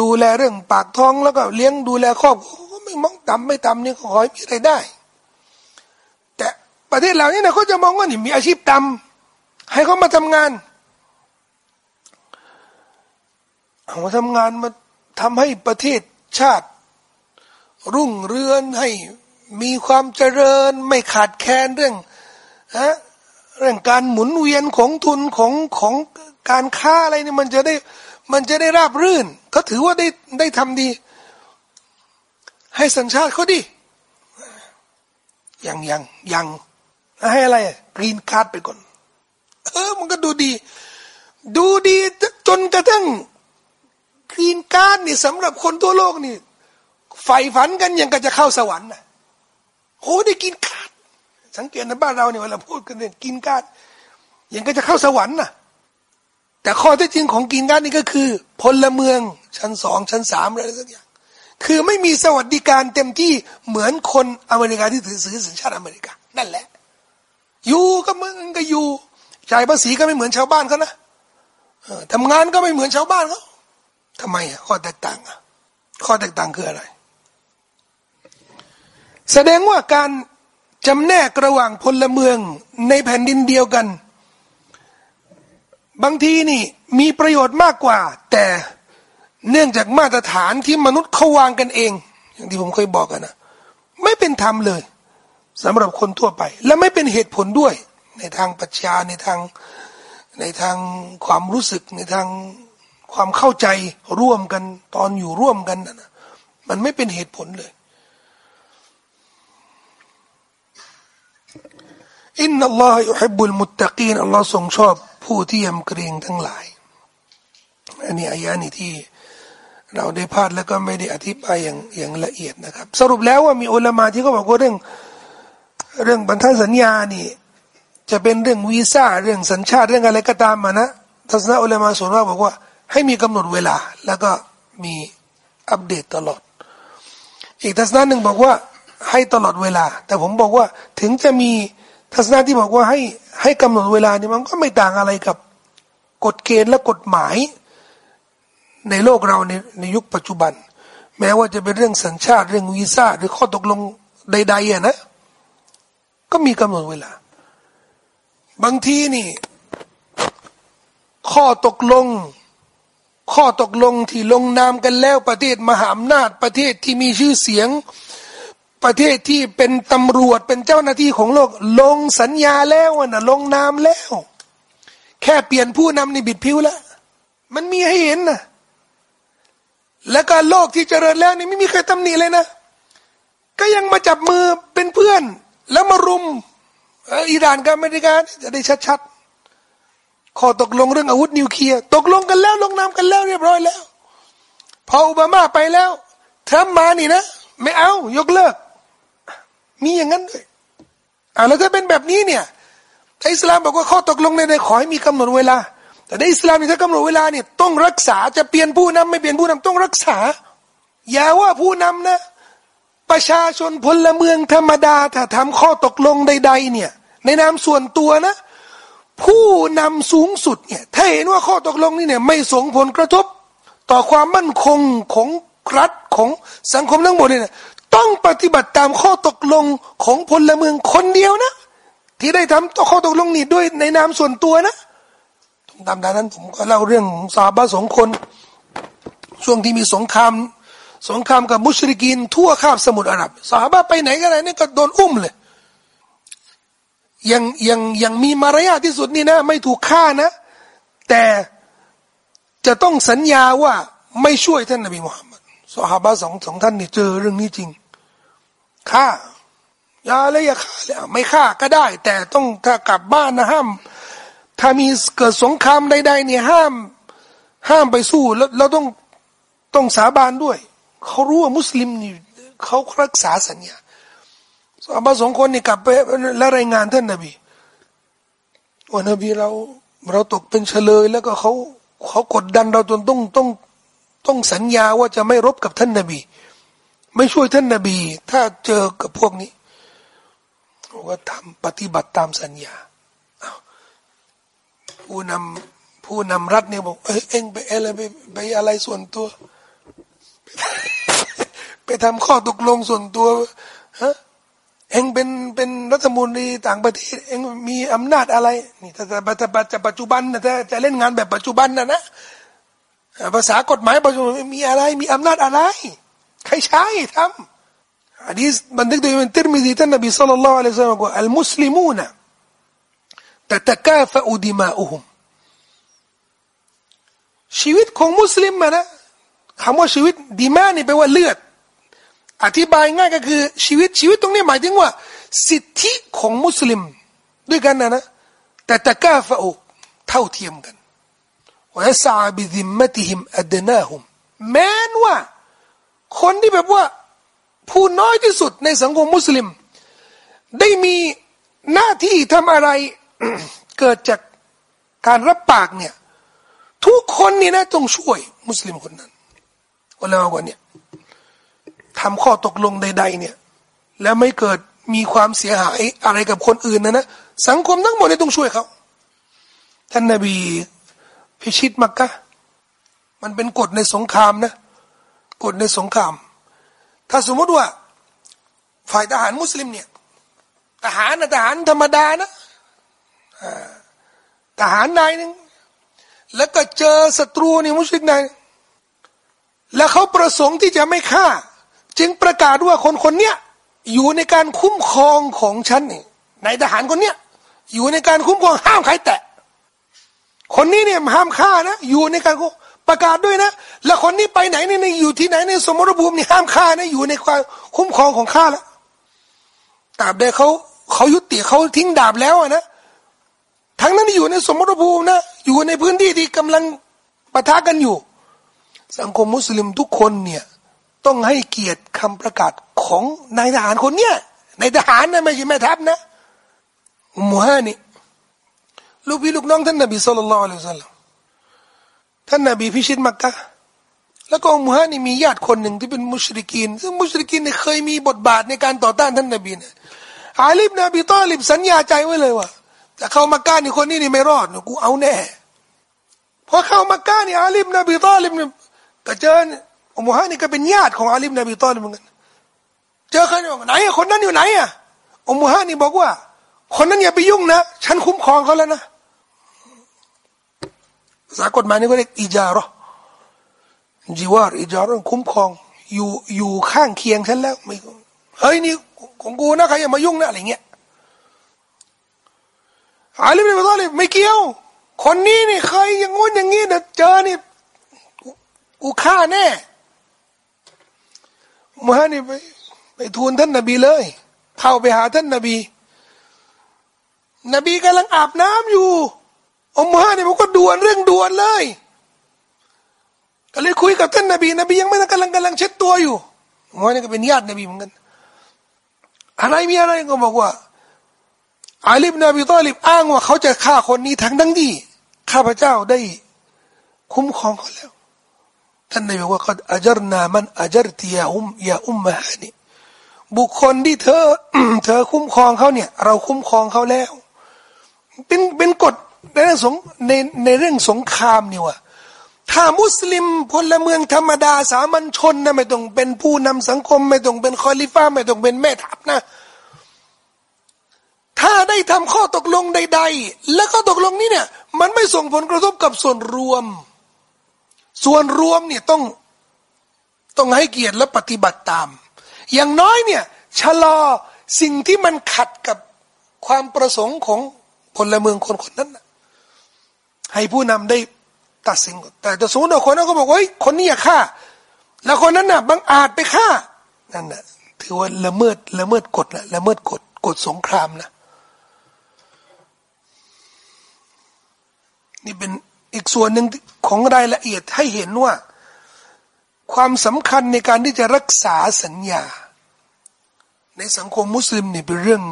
ดูแลเรื่องปากท้องแล้วก็เลี้ยงดูแลครอบครัว ไม่มองต่ำไม่ต่ำนี่ขอให้มีไรายได้ แต่ประเทศเหล่านี้นะเขาจะมองว่านี่มีอาชีพต่ำให้เขามาทำงานเอามาทำงานมาทำให้ประเทศชาติ รุ่งเรืองให้มีความเจริญไม่ขาดแคลนเรื่องฮะเรื่องการหมุนเวียนของทุนของของการค้าอะไรเนี่ยมันจะได้มันจะได้ราบรื่นเขาถือว่าได้ได้ทำดี ให้สัญชาติเขาดิยังยังยังให้อะไรกรีนการ์ดไปก่อน เออ มันก็ดูดี ดูดีจนกระทั่งกรีนการ์ดนี่สำหรับคนทั่วโลกนี่ใฝ่ฝันกันยังก็จะเข้าสวรรค์นะโหได้กินการ์ดสังเกตในบ้านเราเนี่ยเวลาพูดกันเนี่ยกินการ์ดยังก็จะเข้าสวรรค์นะแต่ข้อที่จริงของกินการ์ดนี่ก็คือ พลเมืองชั้นสองชั้นสามอะไรสักอย่าง คือไม่มีสวัสดิการเต็มที่เหมือนคนอเมริกาที่ถือซื้อสัญชาติอเมริกา นั่นแหละ อยู่ก็มึงก็อยู่จ่ายภาษีก็ไม่เหมือนชาวบ้านเขานะทำงานก็ไม่เหมือนชาวบ้านเขาทำไมอะข้อแตกต่างอะข้อแตกต่างคืออะไร แสดงว่าการจำแนกระหว่างพลเมืองในแผ่นดินเดียวกัน บางทีนี่มีประโยชน์มากกว่า แต่ เนื่องจากมาตรฐานที่มนุษย์เขาวางกันเอง อย่างที่ผมเคยบอกกันนะไม่เป็นธรรมเลยสำหรับคนทั่วไป และไม่เป็นเหตุผลด้วย ในทางปัญญาในทางในทางความรู้สึกในทางความเข้าใจร่วมกัน ตอนอยู่ร่วมกันนะมันไม่เป็นเหตุผลเลยอินนัลลอฮฺยุฮิบุลมุตตะกีนอัลลอฮ์ทรงชอบผู้ที่ยำเกรงทั้งหลายอันนี้อายะนี้ที่ เราได้พลาดแล้วก็ไม่ได้อธิบายอย่างอย่างละเอียดนะครับ สรุปแล้วว่ามีอุลามาที่เขาบอกว่าเรื่อง เรื่องบรรทัดสัญญานี่ จะเป็นเรื่องวีซ่าเรื่องสัญชาติเรื่องอะไรก็ตามมานะทัศนะอุลามาส่วนมากบอกว่า ให้มีกำหนดเวลา แล้วก็มีอัปเดตตลอด อีกทัศนะหนึ่งบอกว่าให้ตลอดเวลา แต่ผมบอกว่าถึงจะมีทัศนะที่บอกว่าให้ให้กำหนดเวลาเนี่ยมันก็ไม่ต่างอะไรกับกฎเกณฑ์และกฎหมาย ในโลกเราในในยุคปัจจุบัน แม้ว่าจะเป็นเรื่องสัญชาติเรื่องวีซ่าหรือข้อตกลงใดๆอะนะ ก็มีกำหนดเวลา บางทีนี่ ข้อตกลง ข้อตกลงที่ลงนามกันแล้วประเทศมหาอำนาจประเทศที่มีชื่อเสียง ประเทศที่เป็นตำรวจเป็นเจ้าหน้าที่ของโลก ลงสัญญาแล้วนะลงนามแล้ว แค่เปลี่ยนผู้นำในบิดพิวแล้วมันมีให้เห็นนะ และการโลกที่เจริญแล้วนี่ไม่มีใครตำหนิเลยนะ ก็ยังมาจับมือเป็นเพื่อน แล้วมารุมอิหร่านกับอเมริกาจะได้ชัดๆข้อตกลงเรื่องอาวุธนิวเคลียร์ตกลงกันแล้วลงนามกันแล้วเรียบร้อยแล้ว พอโอบามาไปแล้วทรัมมานี่นะ ไม่เอายกเลิก มีอย่างนั้นด้วยอ่าแล้วถ้าเป็นแบบนี้เนี่ยอิสลามบอกว่าข้อตกลงในขอให้มีกำหนดเวลา แต่ในอิสลามนี่ถ้ากำหนดเวลาเนี่ยต้องรักษาจะเปลี่ยนผู้นำไม่เปลี่ยนผู้นำต้องรักษา อย่าว่าผู้นำนะ ประชาชนพลเมืองธรรมดาถ้าทำข้อตกลงใด ๆ เนี่ย ในนามส่วนตัวนะ ผู้นำสูงสุดเนี่ยถ้าเห็นว่าข้อตกลงนี่เนี่ยไม่ส่งผลกระทบ ต่อความมั่นคงของรัฐของสังคมทั้งหมดเนี่ยต้องปฏิบัติตามข้อตกลงของพลเมืองคนเดียวนะ ที่ได้ทำต่อข้อตกลงนี้ด้วยในนามส่วนตัวนะ ตามนั้นผมก็เล่าเรื่องซาบะสองคน ช่วงที่มีสงคราม สงครามกับมุชริกิน ทั่วคาบสมุทรอาหรับซาบะไปไหนกันไหนนี่ก็โดนอุ้มเลยยังยังยังมีมารยาทที่สุดนี่นะ ไม่ถูกฆ่านะ แต่จะต้องสัญญาว่าไม่ช่วยท่านนบีมุฮัมมัดสหบะสองสองท่านนี่เจอเรื่องนี้จริงฆ่าอย่าเลยอย่าฆ่าเลยไม่ฆ่าก็ได้ แต่ต้องถ้ากลับบ้านนะห้าม ถ้ามีเกิดสงครามใดๆเนี่ยห้าม ห้ามไปสู้แล้วเราต้องต้องสาบานด้วย เขารู้ว่ามุสลิมนี่เขารักษาสัญญาสาบาสองคนนี่กลับไปแล้วรายงานท่านนบีว่านบีเราเราตกเป็นเฉลย แล้วก็เขาเขากดดันเราจนต้องต้องต้องสัญญาว่าจะไม่รบกับท่านนบี ไม่ช่วยท่านนบี ถ้าเจอกับพวกนี้ก็ทำปฏิบัติตามสัญญา ผู้นำผู้นำรัฐเนี่ยบอกเอ้เอ็งไปอะไรไปไปอะไรส่วนตัว ไปทำข้อตกลงส่วนตัวฮะเองเป็นเป็นรัฐมนตรีต่างประเทศเองมีอำนาจอะไรนี่ถ้าจะจะปัจจุบันนะถ้าจะเล่นงานแบบปัจจุบันนะนะภาษากฎหมายปัจจุบันมีอะไรมีอำนาจอะไร ใครใช้ทำอันนี้บันทึกโดยมันติรมิดีท่านนบีสุลต่านละอัลลอฮฺสัลลัมว่าอัลมุสลิมูนะ แต่ตะกาฟะอุดิมาอุฮุมชีวิตของมุสลิมนะคำว่าชีวิตดีมานี่แปลว่าเลือด อธิบายง่ายก็คือชีวิตชีวิตตรงนี้หมายถึงว่า สิทธิของมุสลิมด้วยกันนะนะแต่ตะกาฟะอุเท่าเทียมกันวะซาบิดิมมติฮิมอัดนาหุมแม้นว่า คนที่แบบว่า ผู้น้อยที่สุดในสังคมมุสลิม ได้มีหน้าที่ทำอะไร เกิดจากการรับปากเนี่ย ทุกคนนี่นะต้องช่วย มุสลิมคนนั้นวันละวันเนี่ยทำข้อตกลงใด ๆ เนี่ย แล้วไม่เกิดมีความเสียหายอะไรกับคนอื่นนะนะสังคมทั้งหมดเนี่ยต้องช่วยเขาท่านนบีพิชิตมักกะมันเป็นกฎในสงครามนะกฎในสงคราม ถ้าสมมติว่า ฝ่ายทหารมุสลิมเนี่ยทหารนะทหารธรรมดานะ ทหารนายหนึ่งแล้วก็เจอศัตรูนี่มุสลิมนายแล้วเขาประสงค์ที่จะไม่ฆ่า จึงประกาศว่าคนคนเนี้ยอยู่ในการคุ้มครองของฉันนี่นายทหารคนเนี้ยอยู่ในการคุ้มครองห้ามใครแตะ คนนี้เนี่ยห้ามฆ่านะอยู่ในการประกาศด้วยนะ แล้วคนนี้ไปไหนในอยู่ที่ไหนในสมรภูมินี่ห้ามฆ่านะอยู่ในความคุ้มครองของข้าแล้วตราบใดเขาเขายุติเขาทิ้งดาบแล้วนะ ทั้งนั้นอยู่ในสมรภูมินะ อยู่ในพื้นที่ที่กำลังปะทะกันอยู่ สังคมมุสลิมทุกคนเนี่ยต้องให้เกียรติคำประกาศของนายทหารคนเนี้ยนายทหารนะไม่ใช่แม่ทัพนะมูฮานี่ลูกพี่ลูกน้องท่านนบีสุลต่านละอัลลอฮฺท่านนบีพิชิตมักกะแล้วก็มูฮานี่มีญาติคนหนึ่งที่เป็นมุชริกีน ซึ่งมุชริกีนเนี่ยเคยมีบทบาทในการต่อต้านท่านนบีนะอาลีบนบีต้อลิบสัญญาใจไว้เลยว่า จะเข้ามักกะฮ์นี่คนนี้นี่ไม่รอดนะกูเอาแน่พอเข้ามักกะฮ์นี่อาลีบินอบีตอลิบก็เจออุมูฮานี่ก็เป็นญาติของอาลีบินอบีตอลิบเหมือนกันเจอใครบอกไหนคนนั้นอยู่ไหนอะอุมูฮานี่บอกว่า คนนั้นอย่าไปยุ่งนะฉันคุ้มครองเขาแล้วนะภาษากฎหมายนี่ก็เรียกإجارة جوار إجارة คุ้มครอง อยู่อยู่ข้างเคียงฉันแล้วไม่เฮ้ยนี่ของกูนะใครอย่ามายุ่งนะอะไรเงี้ย อาลีไม่ต้องเลยไม่เกี่ยว คนนี้นี่เคยอย่างงู้นอย่างงี้เดี๋ยวเจอนี่กูฆ่าแน่มานี่ไปไปทูลท่านนบีเลย เข้าไปหาท่านนบี นบีกำลังอาบน้ำอยู่อมฮานี่มันก็ด่วนเรื่องด่วนเลยก็เลยคุยกับท่านนบี นบียังไม่กำลังกำลังเช็ดตัวอยู่อุมฮานี่ก็เป็นญาตินบีเหมือนกันอะไรมีอะไรก็บอกว่า อาลีบนาบีตอลิบอ้างว่าเขาจะฆ่าคนนี้ทั้งทั้งที่ข้าพเจ้าได้คุ้มครองเขาแล้วท่านนบีบอกว่าก็อาจารนามันอาจารตียาอุมยาอุมมะนี่บุคคลที่เธอ เธอคุ้มครองเขาเนี่ย เราคุ้มครองเขาแล้ว เป็นเป็นกฎในเรื่องสงในในเรื่องสงครามนี่ว่าถ้ามุสลิมพลเมืองธรรมดาสามัญชนนะไม่ต้องเป็นผู้นำสังคม ไม่ต้องเป็นคอลิฟ้าไม่ต้องเป็นแม่ทัพนะ ถ้าได้ทำข้อตกลงใด ๆ แล้วก็ตกลงนี้เนี่ย มันไม่ส่งผลกระทบกับส่วนรวม ส่วนรวมเนี่ยต้องต้องให้เกียรติและปฏิบัติตาม อย่างน้อยเนี่ยชะลอสิ่งที่มันขัดกับความประสงค์ของพลเมืองคนคนนั้นให้ผู้นำได้ตัดสินแต่แต่สมมติว่าคนนั้นก็บอกว่าคนนี้อยาฆ่า แล้วคนนั้นน่ะบังอาจไปฆ่านั่นน่ะถือว่าละเมิดละเมิดกฎนะละเมิดกฎกฎสงครามนะ นี่เป็นอีกส่วนหนึ่งของรายละเอียดให้เห็นว่า ความสำคัญในการที่จะรักษาสัญญา ในสังคมมุสลิมเนี่ยเป็นเรื่อง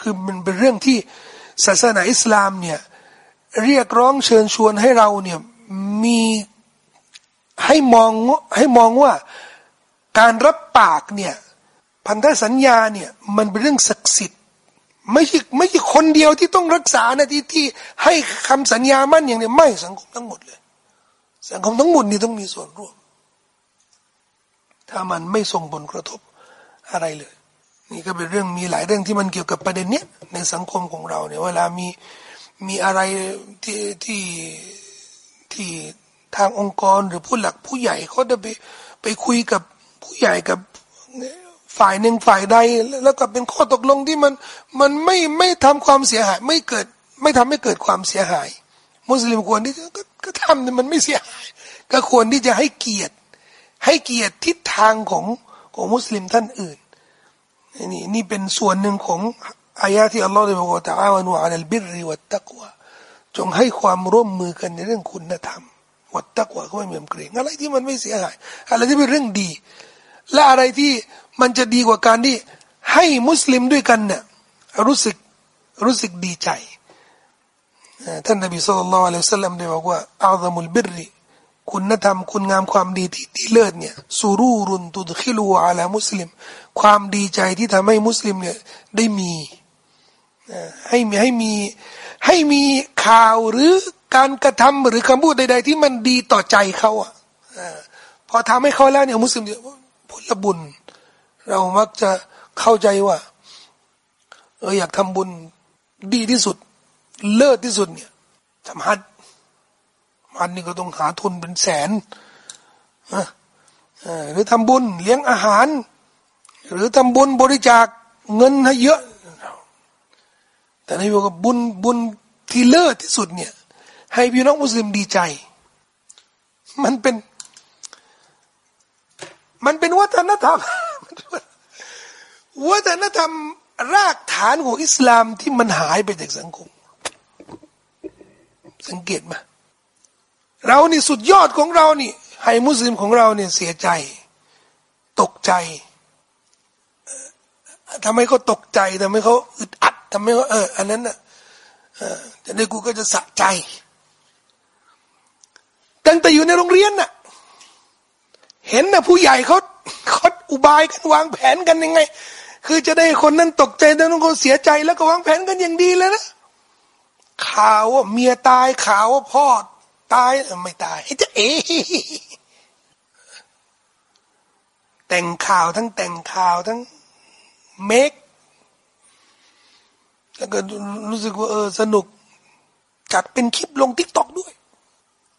คือมันเป็นเรื่องที่ศาสนาอิสลามเนี่ยเรียกร้องเชิญชวนให้เราเนี่ยมีให้มองให้มองว่าการรับปากเนี่ยพันธสัญญาเนี่ยมันเป็นเรื่องศักดิ์สิทธิ์ ไม่ใช่ไม่ใช่คนเดียวที่ต้องรักษานะที่ที่ให้คำสัญญามั่นอย่างเนี้ไม่สังคมทั้งหมดเลย สังคมทั้งหมดนี่ต้องมีส่วนร่วม ถ้ามันไม่ส่งผลกระทบอะไรเลย นี่ก็เป็นเรื่องมีหลายเรื่องที่มันเกี่ยวกับประเด็นเนี้ยในสังคมของเราเนี่ยเวลามีมีอะไรที่ที่ที่ทางองค์กรหรือผู้หลักผู้ใหญ่เขาจะไปไปคุยกับผู้ใหญ่กับ ฝ่ายหนึ่งฝ่ายใด แล้วก็เป็นข้อตกลงที่มันมันไม่ไม่ทำความเสียหาย ไม่เกิด ไม่ทำให้เกิดความเสียหาย มุสลิมควรที่จะก็ทำเนี่มันไม่เสียหาย ก็ควรที่จะให้เกียรติ ให้เกียรติทิศทางของของมุสลิมท่านอื่นนี่นี่เป็นส่วนหนึ่งของอายะที่อัลลอฮฺได้บอกว่าตะอาวานุอัลบิริวัตตักวาจงให้ความร่วมมือกันในเรื่องคุณธรรม วัตตักวาก็ไม่เหมือนเกรงอะไรที่มันไม่เสียหายอะไรที่เป็นเรื่องดี และอะไรที่มันจะดีกว่าการที่ให้มุสลิมด้วยกันเนี่ยรู้สึกรู้สึกดีใจท่านนบีสุลต่านละอัลลอฮฺสัลลัมได้บอกว่าอัลลอฮฺมุลบิริคุณธรรมคุณงามความดีที่ดีเลิศเนี่ยสุรูรุนตุดขิลูอาลามุสลิม ความดีใจที่ทำให้มุสลิมเนี่ยได้มีให้มีให้มีให้มีข่าวหรือการกระทำหรือคำพูดใด ๆ ที่มันดีต่อใจเขาอะพอทำให้เขาแล้วเนี่ยมุสลิม ผลบุญ เรามักจะเข้าใจว่า เอออยากทำบุญดีที่สุด เลิศที่สุดเนี่ยทำฮัดมันนี่ก็ต้องหาทุนเป็นแสนหรือทำบุญเลี้ยงอาหาร หรือทำบุญบริจาคเงินให้เยอะ แต่ในบอกว่าบุญบุญที่เลิศที่สุดเนี่ย ให้พี่น้องมุสลิมดีใจ มันเป็น มันเป็นวัฒนธรรม วัฒนธรรมรากฐานของอิสลามที่มันหายไปจากสังคม สังเกตไหมเรานี่สุดยอดของเรานี่ให้มุสลิมของเราเนี่ยเสียใจ ตกใจทำไมเขาตกใจทำไมเขาอึดอัดทำไมเขาเอออันนั้นน่ะจะได้กูก็จะสะใจตั้งแต่อยู่ในโรงเรียนน่ะ เห็นนะผู้ใหญ่เขาเขาอุบายกันวางแผนกันยังไง คือจะได้คนนั้นตกใจแล้วคนเสียใจแล้วก็วางแผนกันอย่างดีเลยนะข่าวว่าเมียตายข่าวว่าพ่อตายไม่ตายจะเอแต่งข่าวทั้งแต่งข่าวทั้งเมคแล้วก็รู้สึกว่าเออสนุก จัดเป็นคลิปลงทิกตอกด้วย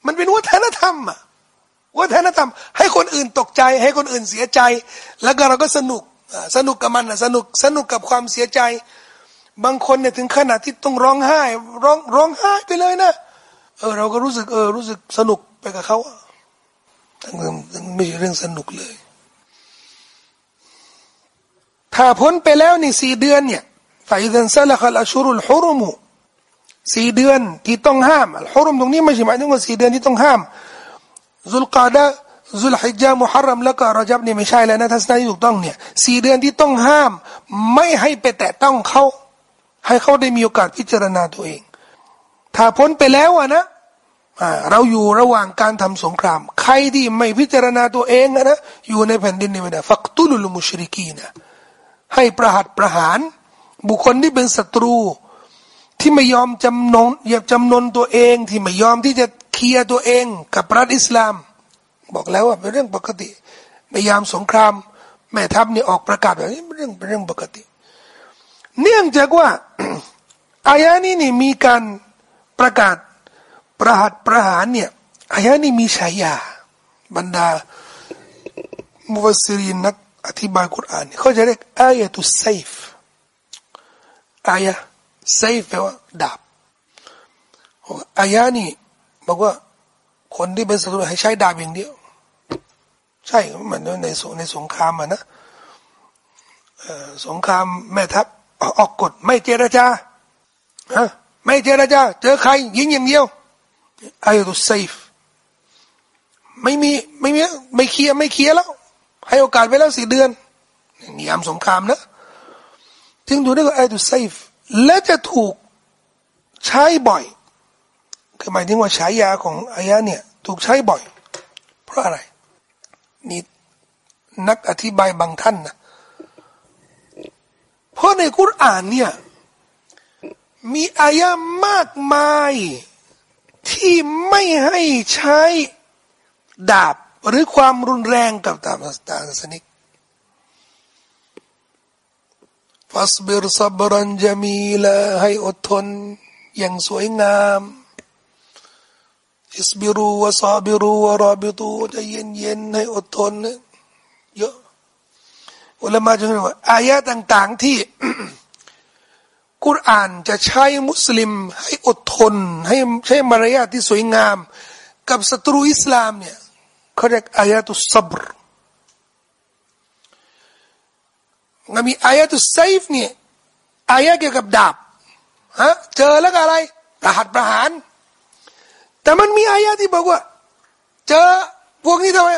มันเป็นวัฒนธรรมอะ วัฒนธรรม ให้คนอื่นตกใจ ให้คนอื่นเสียใจ แล้วก็เราก็สนุกสนุกกับมันอะสนุกสนุกกับความเสียใจ บางคนเนี่ยถึงขนาดที่ต้องร้องไห้ร้องร้องไห้ไปเลยนะเออเราก็รู้สึกเออรู้สึกสนุกไปกับเขาทั้งไม่ใช่เรื่องสนุกเลย ถ้าพ้นไปแล้วนี่สี่เดือนเนี่ยฝ่ายดันซาละคัลอชุรุลฮุรุมุสี่เดือนที่ต้องห้ามฮุรุมตรงนี้ไม่ใช่หมายถึงว่าสี่เดือนที่ต้องห้าม ซุลกาดะซุลฮิจามุฮัรรัมแล้วก็รจับนี่ไม่ใช่แล้วนะทัศนะที่ถูกต้องเนี่ยสี่เดือนที่ต้องห้าม ไม่ให้ไปแตะต้องเขาให้เขาได้มีโอกาสพิจารณาตัวเอง ถ้าพ้นไปแล้วอะนะเราอยู่ระหว่างการทำสงคราม ใครที่ไม่พิจารณาตัวเองนะอยู่ในแผ่นดินนี้ไม่ได้ฟักตุลุลมุชริกีนะให้ประหัตประหาร บุคคลที่เป็นศัตรู ที่ไม่ยอมจำนนอย่าจำนนตัวเอง ที่ไม่ยอมที่จะเคลียร์ตัวเอง กับรัฐอิสลาม บอกแล้วว่าเป็นเรื่องปกติในยามสงคราม แม่ทัพนี่ออกประกาศแบบนี้เป็นเรื่องเป็นเรื่องปกติ เนื่องจากว่าอายะนี้นี่มีการประกาศประหัตประหารเนี่ยอายะนี้มีฉายาบรรดามุฟสรีนนักอธิบายกุรอานเขาจะเรียกอายะตุไซฟอายะ ไซฟแปลว่าดาบอายะนี้บอกว่าคนที่เป็นศัตรูให้ใช้ดาบอย่างเดียว ใช่เหมือนในสงในสงครามอะนะสงครามแม่ทัพออกกฎไม่เจรจาฮะไม่เจรจาเจอใครยิงอย่างเดียวอายตุไซฟไม่มีไม่มีไม่เคลียร์ไม่เคลียร์แล้ว ให้โอกาสไปแล้วสี่เดือนนิยามสงครามนะจึงดูได้ว่าอายตุไซฟ และจะถูกใช้บ่อย คือหมายถึงว่าฉายาของอายะเนี่ย ถูกใช้บ่อย เพราะอะไร นี่นักอธิบายบางท่านนะเพราะในคุรานเนี่ย มีอายะมากมาย ที่ไม่ให้ใช้ดาบหรือความรุนแรงกับตามศาสนิก ฟัสบิรซับรันจามีลาให้อดทนอย่างสวยงามอิสบิรูวะซาบิรูวะรอบิตูจะเย็นเย็นให้อดทนเยอะอุลามาจึงบอกว่าอายะต่าง ๆที่กุรอานจะใช้มุสลิม ให้อดทน ให้ใช้มารยาทที่สวยงาม กับศัตรูอิสลามเนี่ยเขาเรียกอายะตุสับร นมีอายะตุไซฟเนี่ยอายะเกี่ยวกับดาบฮะเจอแล้วก็อะไรประหัตประหาร แต่มันมีอายะที่บอกว่า เจอพวกนี้ทำไม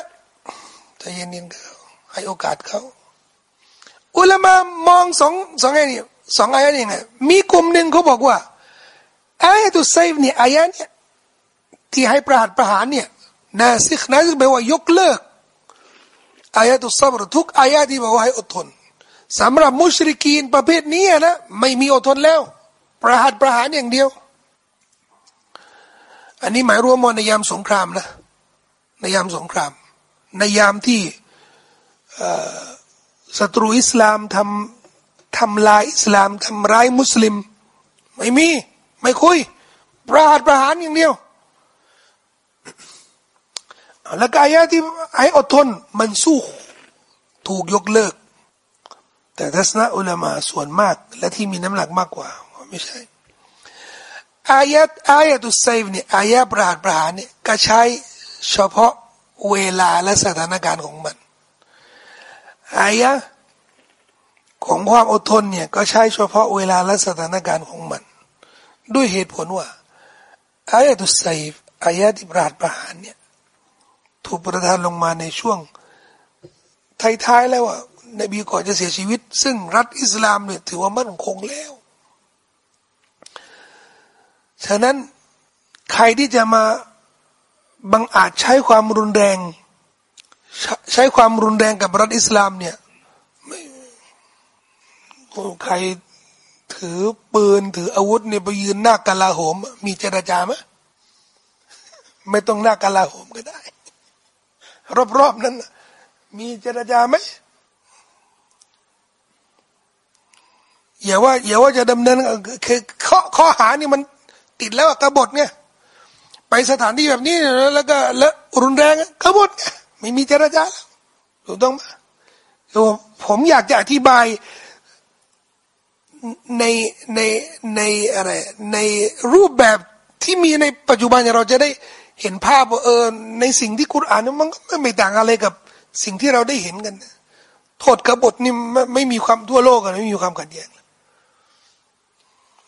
ใจเย็นๆเขาให้โอกาสเขาอุลามามองสองสองไอ้นี่สองอายะนี่ไงมีกลุ่มหนึ่งเขาบอกว่าอายะตุไซฟเนี่ยอายะเนี่ยที่ให้ประหัตประหารเนี่ยนาซิกนาซิกแปลว่ายกเลิกอายะตุซับรทุกอายะที่บอกว่าให้อดทน สำหรับมุชริกีนประเภทนี้นะไม่มีอดทนแล้ว ประหัตประหารอย่างเดียว อันนี้หมายรวมว่าในยามสงครามนะในยามสงคราม ในยามที่ศัตรูอิสลามทำทำลายอิสลามทำร้ายมุสลิม ไม่มี ไม่คุย ประหารประหารอย่างเดียวแล้วก็อายะที่ให้อดทนมันสู้ถูกยกเลิก แต่ทัศนะอุลามาส่วนมาก และที่มีน้ำหนักมากกว่าไม่ใช่อายะอายะตุไซฟเนี่ยอายะประหารประหารเนี่ยก็ใช้เฉพาะเวลาและสถานการณ์ของมันอายะของความอดทนเนี่ยก็ใช้เฉพาะเวลาและสถานการณ์ของมัน ด้วยเหตุผลว่าอายะตุไซฟอายะที่ประหารประหารเนี่ยถูกประทานลงมาในช่วงท้ายๆแล้วว่า นบีก่อนจะเสียชีวิต ซึ่งรัฐอิสลามเนี่ยถือว่ามั่นคงแล้ว ฉะนั้นใครที่จะมาบังอาจใช้ความรุนแรง ใช้ความรุนแรงกับรัฐอิสลามเนี่ยใครถือปืนถืออาวุธเนี่ยไปยืนหน้ากาลาโหม มีเจรจาไหมไม่ต้องหน้ากาลาโหมก็ได้ รอบๆนั้น มีเจรจาไหม อย่าว่าอย่าว่าจะดำเนินคือข้อข้อหานี่มันติดแล้วกบฏเนี่ย ไปสถานที่แบบนี้แล้วก็แล้วรุนแรงกบฏไม่มีเจรจาถูกต้องไหมผมอยากจะอธิบายในในในอะไรในรูปแบบที่มีในปัจจุบันเราจะได้เห็นภาพว่าเออในสิ่งที่คุณอ่านมันก็ไม่ต่างอะไรกับสิ่งที่เราได้เห็นกัน โทษกบฏนี่ไม่มีความทั่วโลกไม่มีความขัดแย้ง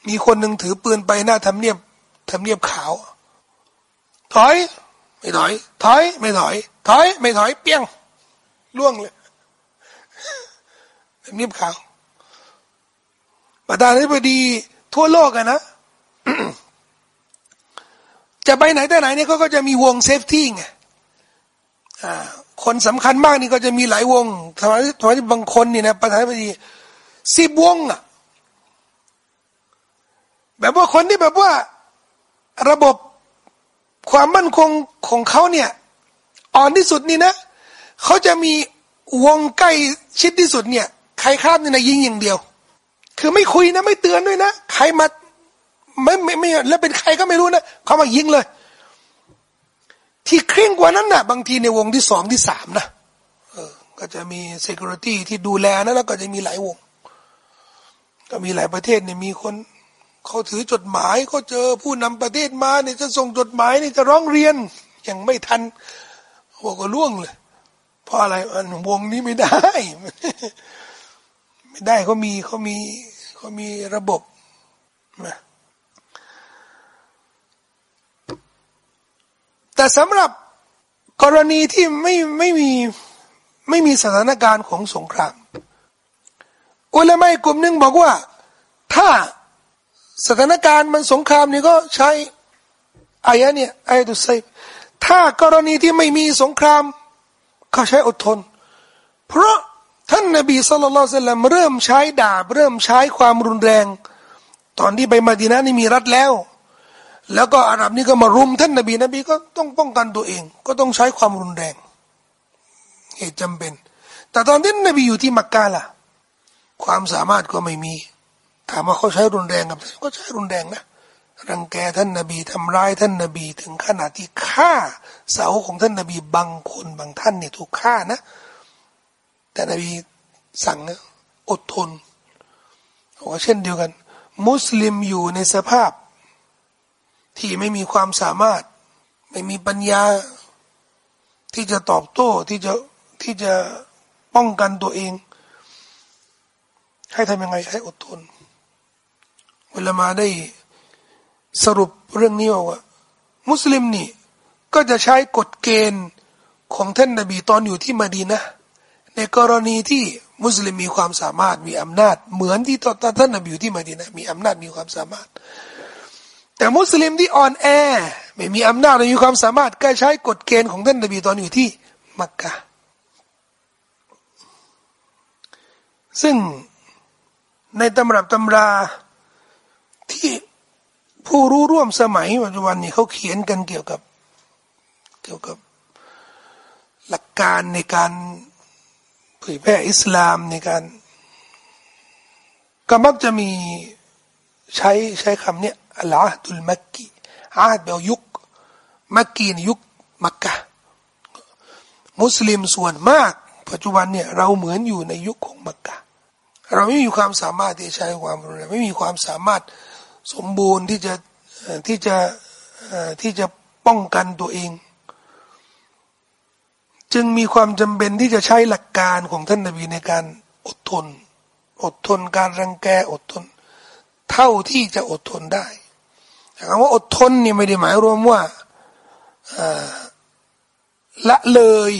มีคนหนึ่งถือปืนไปหน้าทำเนียบทำเนียบขาว ถอย ไม่ถอย ถอย ไม่ถอย ถอย ไม่ถอย เปี้ยงล่วงเลยทำเนียบขาวประธานาธิบดีทั่วโลกกันนะ จะไปไหนแต่ไหนเนี่ยเขาก็จะมีวง safety ไงคนสำคัญมากนี่ก็จะมีหลายวงทำไมทำไมบางคนนี่นะประธานาธิบดีสิบวงอะ แบบว่าคนที่แบบว่าระบบความมั่นคงของเขาเนี่ยอ่อนที่สุดนี่นะเขาจะมีวงใกล้ชิดที่สุดเนี่ย ใครข้ามนี่นะยิงอย่างเดียว คือไม่คุยนะ ไม่เตือนด้วยนะใครมาไม่ไม่ไม่แล้วเป็นใครก็ไม่รู้นะเขามายิงเลย ที่เคร่งกว่านั้นนะ่ะ บางทีในวงที่สองที่สามนะเออ ก็จะมี security ที่ดูแลนะแล้วก็จะมีหลายวง ก็มีหลายประเทศเนี่ยมีคน เขาถือจดหมายเขาเจอผู้นำประเทศมาเนี่ยจะส่งจดหมายเนี่ยจะร้องเรียนยังไม่ทันบอกก็ล่วงเลยเพราะอะไรอันวงนี้ไม่ได้ ไม่ได้เขามีเขามีเขามีระบบนะแต่สำหรับกรณีที่ไม่ไม่มีไม่มีสถานการณ์ของสงครามอุลามะกลุ่มหนึ่งบอกว่า ถ้า สถานการณ์มันสงครามนี่ก็ใช้อายะเนี่ยอายะตุไซถ้ากรณีที่ไม่มีสงคราม ก็ใช้อดทน เพราะท่านนบีสุลต่านเริ่มใช้ดาบ เริ่มใช้ความรุนแรง ตอนที่ไปมาดีนะนี่มีรัฐแล้ว แล้วก็อาหรับนี่ก็มารุมท่านนบีนบีก็ต้องป้องกันตัวเอง ก็ต้องใช้ความรุนแรง เหตุจำเป็น แต่ตอนที่นบีอยู่ที่มักกะล่ะ ความสามารถก็ไม่มี ถามว่าเขาใช้รุนแรงกับท่านก็ใช้รุนแรงนะรังแกท่านนบีทำร้ายท่านนบีถึงขนาดที่ฆ่า เสาของท่านนบีบางคนบางท่านเนี่ยถูกฆ่านะ แต่นบีสั่งนะอดทนว่าเช่นเดียวกัน มุสลิมอยู่ในสภาพ ที่ไม่มีความสามารถ ไม่มีปัญญาที่จะตอบโต้ที่จะที่จะป้องกันตัวเอง ให้ทำยังไงให้อดทน เวลามาได้สรุปเรื่องนี้ว่า มุสลิมนี่ ก็จะใช้กฎเกณฑ์ของท่านนบีตอนอยู่ที่มาดีนะในกรณีที่มุสลิมมีความสามารถมีอำนาจ เหมือนที่ตอนท่านนบีอยู่ที่มาดีนะมีอำนาจมีความสามารถ แต่มุสลิมที่อ่อนแอไม่มีอำนาจไม่มีความสามารถก็ใช้กฎเกณฑ์ของท่านนบีตอนอยู่ที่มักกะซึ่งในตำรับตำรา ที่ผู้รู้ร่วมสมัยปัจจุบันนี้เขาเขียนกันเกี่ยวกับ เกี่ยวกับหลักการในการเผยแพร่อิสลามในการ ก็มักจะมีใช้ใช้คำเนี้ยอัลอาดุลมักกีอาดเบลยุคมักกีนยุคมักกะมุสลิมส่วนมาก ปัจจุบันเนี่ยเราเหมือนอยู่ในยุคของมักกะเราไม่มีความสามารถที่ใช้ความรุนแรงไม่มีความสามารถ สมบูรณ์ที่จะที่จะที่จะป้องกันตัวเอง จึงมีความจำเป็นที่จะใช้หลักการของท่านนบีในการอดทน อดทนการรังแกอดทน เท่าที่จะอดทนได้คำว่าอดทนนี่ไม่ได้หมายรวมว่าละเลย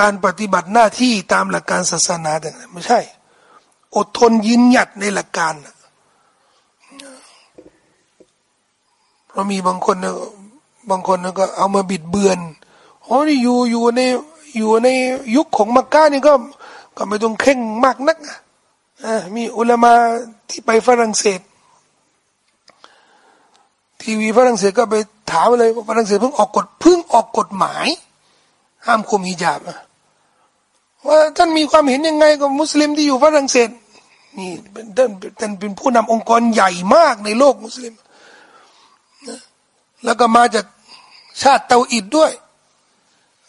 การปฏิบัติหน้าที่ตามหลักการศาสนาแต่ไม่ใช่ อดทนยืนหยัดในหลักการ เรามีบางคนนี่ยบางคนนะก็เอามาบิดเบือนโอ้นี่อยู่อยู่ในอยู่ในยุคของมักกะนี่ก็ก็ไม่ต้องเข่งมากนักอ่ามีอุลามาที่ไปฝรั่งเศส ทีวีฝรั่งเศสก็ไปถามเลยฝรั่งเศสเพิ่งออกกฎเพิ่งออกกฎหมาย ห้ามคุมฮิญาบว่าท่านมีความเห็นยังไงกับมุสลิมที่อยู่ฝรั่งเศสนี่ท่านท่านเป็นผู้นำองค์กรใหญ่มากในโลกมุสลิม แล้วก็มาจากชาติเตาอิดด้วย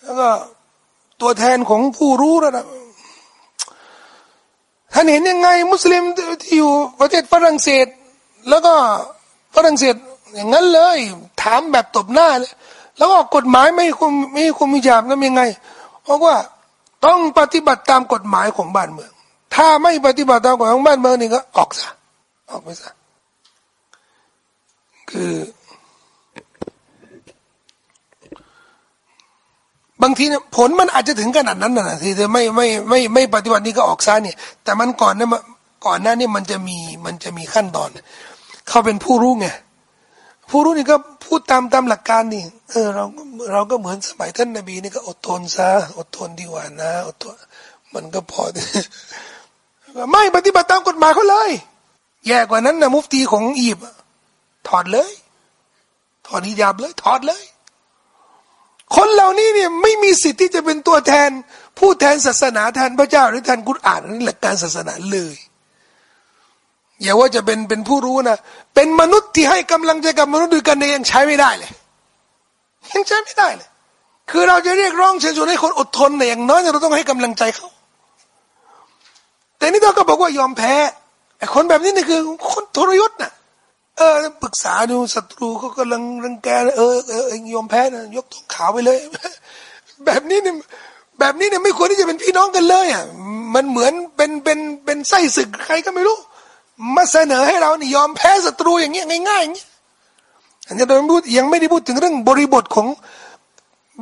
แล้วก็ตัวแทนของผู้รู้ระดับท่านเห็นยังไง มุสลิมที่อยู่ประเทศฝรั่งเศส แล้วก็ฝรั่งเศสอย่างนั้นเลย ถามแบบตบหน้าเลยแล้วก็กฎหมายไม่คุมไม่คุมมิจาบนั้นยังไง เพราะว่าต้องปฏิบัติตามกฎหมายของบ้านเมือง ถ้าไม่ปฏิบัติตามกฎหมายของบ้านเมืองนี่ก็ออกซะออกไปซะคือ บางทีเนี่ยผลมันอาจจะถึงขนาดนั้นนะที่เธอไม่ไม่ไม่ไม่ปฏิบัตินี้ก็ออกซะเนี่ย แต่มันก่อนเนี่ยก่อนหน้านี่มันจะมีมันจะมีขั้นตอน เขาเป็นผู้รู้ไงผู้รู้นี่ก็พูดตามตามหลักการนี่เออเราเราก็เหมือนสมัยท่านนบีนี่ก็อดทนซะอดทนดีกว่านะอดทนมันก็พอ ไม่ปฏิบัติตามกฎหมายเขาเลย แย่กว่านั้นนะมุฟตีของอีบถอดเลย ถอดฮิญาบเลย ถอดเลย คนเหล่านี้เนี่ยไม่มีสิทธิ์ที่จะเป็นตัวแทน ผู้แทนศาสนาแทนพระเจ้าหรือแทนกุรอานหรือหลักการศาสนาเลยอย่าว่าจะเป็นเป็นผู้รู้นะเป็นมนุษย์ที่ให้กำลังใจกับมนุษย์ด้วยกันเองใช้ไม่ได้เลยยังใช้ไม่ได้เลยคือเราจะเรียกร้องเชิญชวนให้คนอดทนเนี่ยอย่างน้อยเราต้องให้กำลังใจเขาแต่นี่เราก็บอกว่ายอมแพ้ไอ้คนแบบนี้นี่คือคนทรยศน่ะ เออปรึกษาดูศัตรูเขากำลังรังแกเออเออยอมแพ้นะยกธงขาวไปเลย แบบนี้เนี่ยแบบนี้เนี่ยไม่ควรที่จะเป็นพี่น้องกันเลยอะมันเหมือนเป็นเป็นเป็นไส้ศึกใครก็ไม่รู้ มาเสนอให้เรานี่ยอมแพ้ศัตรูอย่างเงี้ยง่ายๆอย่างเงี้ยอันนี้เราพูดยังไม่ได้พูดถึงเรื่องบริบทของ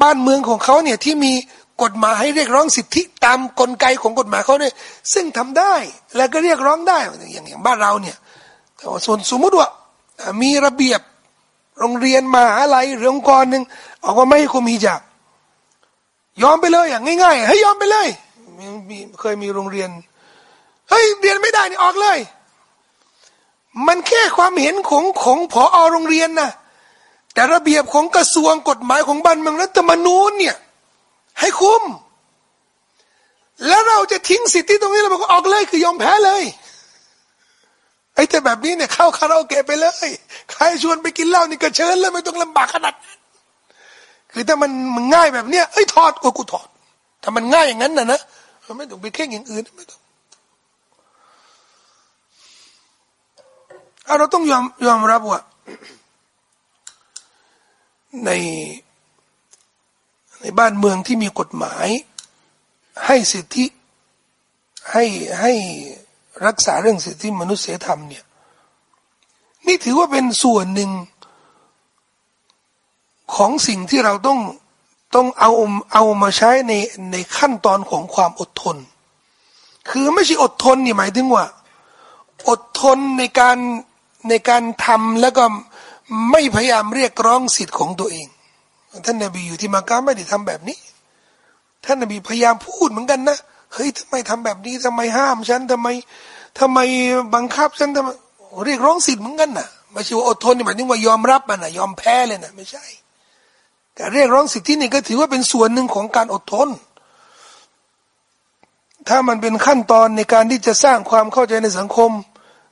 บ้านเมืองของเขาเนี่ยที่มีกฎหมายให้เรียกร้องสิทธิตามกลไกของกฎหมายเขาเนี่ยซึ่งทำได้ แล้วก็เรียกร้องได้อย่างอย่างบ้านเราเนี่ยแต่ว่าส่วนสมมติว่า มีระเบียบ โรงเรียนมาอะไรหรือองค์กรหนึ่งออกมาไม่ให้คุมฮิญาบยอมไปเลยอย่างง่ายๆให้ยอมไปเลยมีเคยมีโรงเรียนเฮ้ยเรียนไม่ได้นี่ออกเลย มันแค่ความเห็นของของผอโรงเรียนนะแต่ระเบียบของกระทรวงกฎหมายของบ้านเมืองรัฐธรรมนูญเนี่ย ให้คุม แล้วเราจะทิ้งสิทธิตรงนี้เราบอกออกเลยคือยอมแพ้เลย ไอ้แต่แบบนี้เนี่ยเข้าคาราโอเกะไปเลย ใครชวนไปกินเหล้านี่ก็เชิญเลยไม่ต้องลำบากขนาดนั้นคือถ้ามันมันง่ายแบบเนี้ยเอ้ยถอดก็กูถอดถ้ามันง่ายอย่างนั้นนะนะไม่ต้องไปเข่งอย่างอื่นไม่ต้องเราต้องยอมยอมรับว่าในในบ้านเมืองที่มีกฎหมาย ให้สิทธิให้ให้ รักษาเรื่องสิทธิมนุษยธรรมเนี่ยนี่ถือว่าเป็นส่วนหนึ่งของสิ่งที่เราต้องต้องเอาเอามาใช้ในในขั้นตอนของความอดทน คือไม่ใช่อดทนนี่หมายถึงว่า อดทนในการในการทำแล้วก็ไม่พยายามเรียกร้องสิทธิ์ของตัวเอง ท่านนบีอยู่ที่มักกะไม่ได้ทำแบบนี้ ท่านนบีพยายามพูดเหมือนกันนะ เฮ้ยทำไมทำแบบนี้ทำไมห้ามฉันทำไมทำไมบังคับฉันทำไมเรียกร้องสิทธิ์เหมือนกันนะไม่ใช่ว่าอดทนหมายถึงว่ายอมรับมันนะยอมแพ้เลยนะไม่ใช่การเรียกร้องสิทธินี่ก็ถือว่าเป็นส่วนหนึ่งของการอดทน ถ้ามันเป็นขั้นตอนในการที่จะสร้างความเข้าใจในสังคม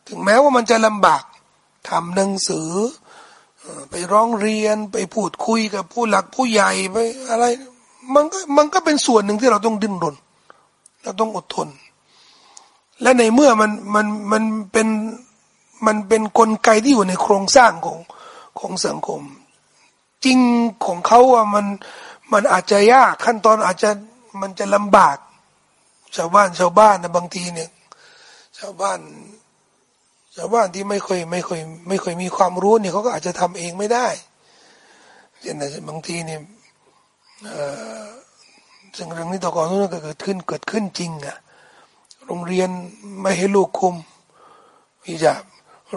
ถึงแม้ว่ามันจะลำบากทำหนังสือ ไปร้องเรียนไปพูดคุยกับผู้หลักผู้ใหญ่ไปอะไร มันก็มันก็เป็นส่วนหนึ่งที่เราต้องดิ้นรน เราต้องอดทน และในเมื่อมันมันมันเป็นมันเป็นนกลไกที่อยู่ในโครงสร้างของของสังคม จริงของเขาอะมันมันอาจจะยากขั้นตอนอาจจะมันจะลำบาก ชาวบ้านชาวบ้านนะบางทีเนี่ย ชาวบ้าน ชาวบ้านที่ไม่เคยไม่เคยไม่เคยมีความรู้เนี่ยเขาก็อาจจะทำเองไม่ได้เช่นบางทีเนี่ย สิ่งเรื่องนี้ต่อก่อนนู้นก็เกิดขึ้นเกิดขึ้นจริงอะโรงเรียนไม่ให้ลูกคุมพิจา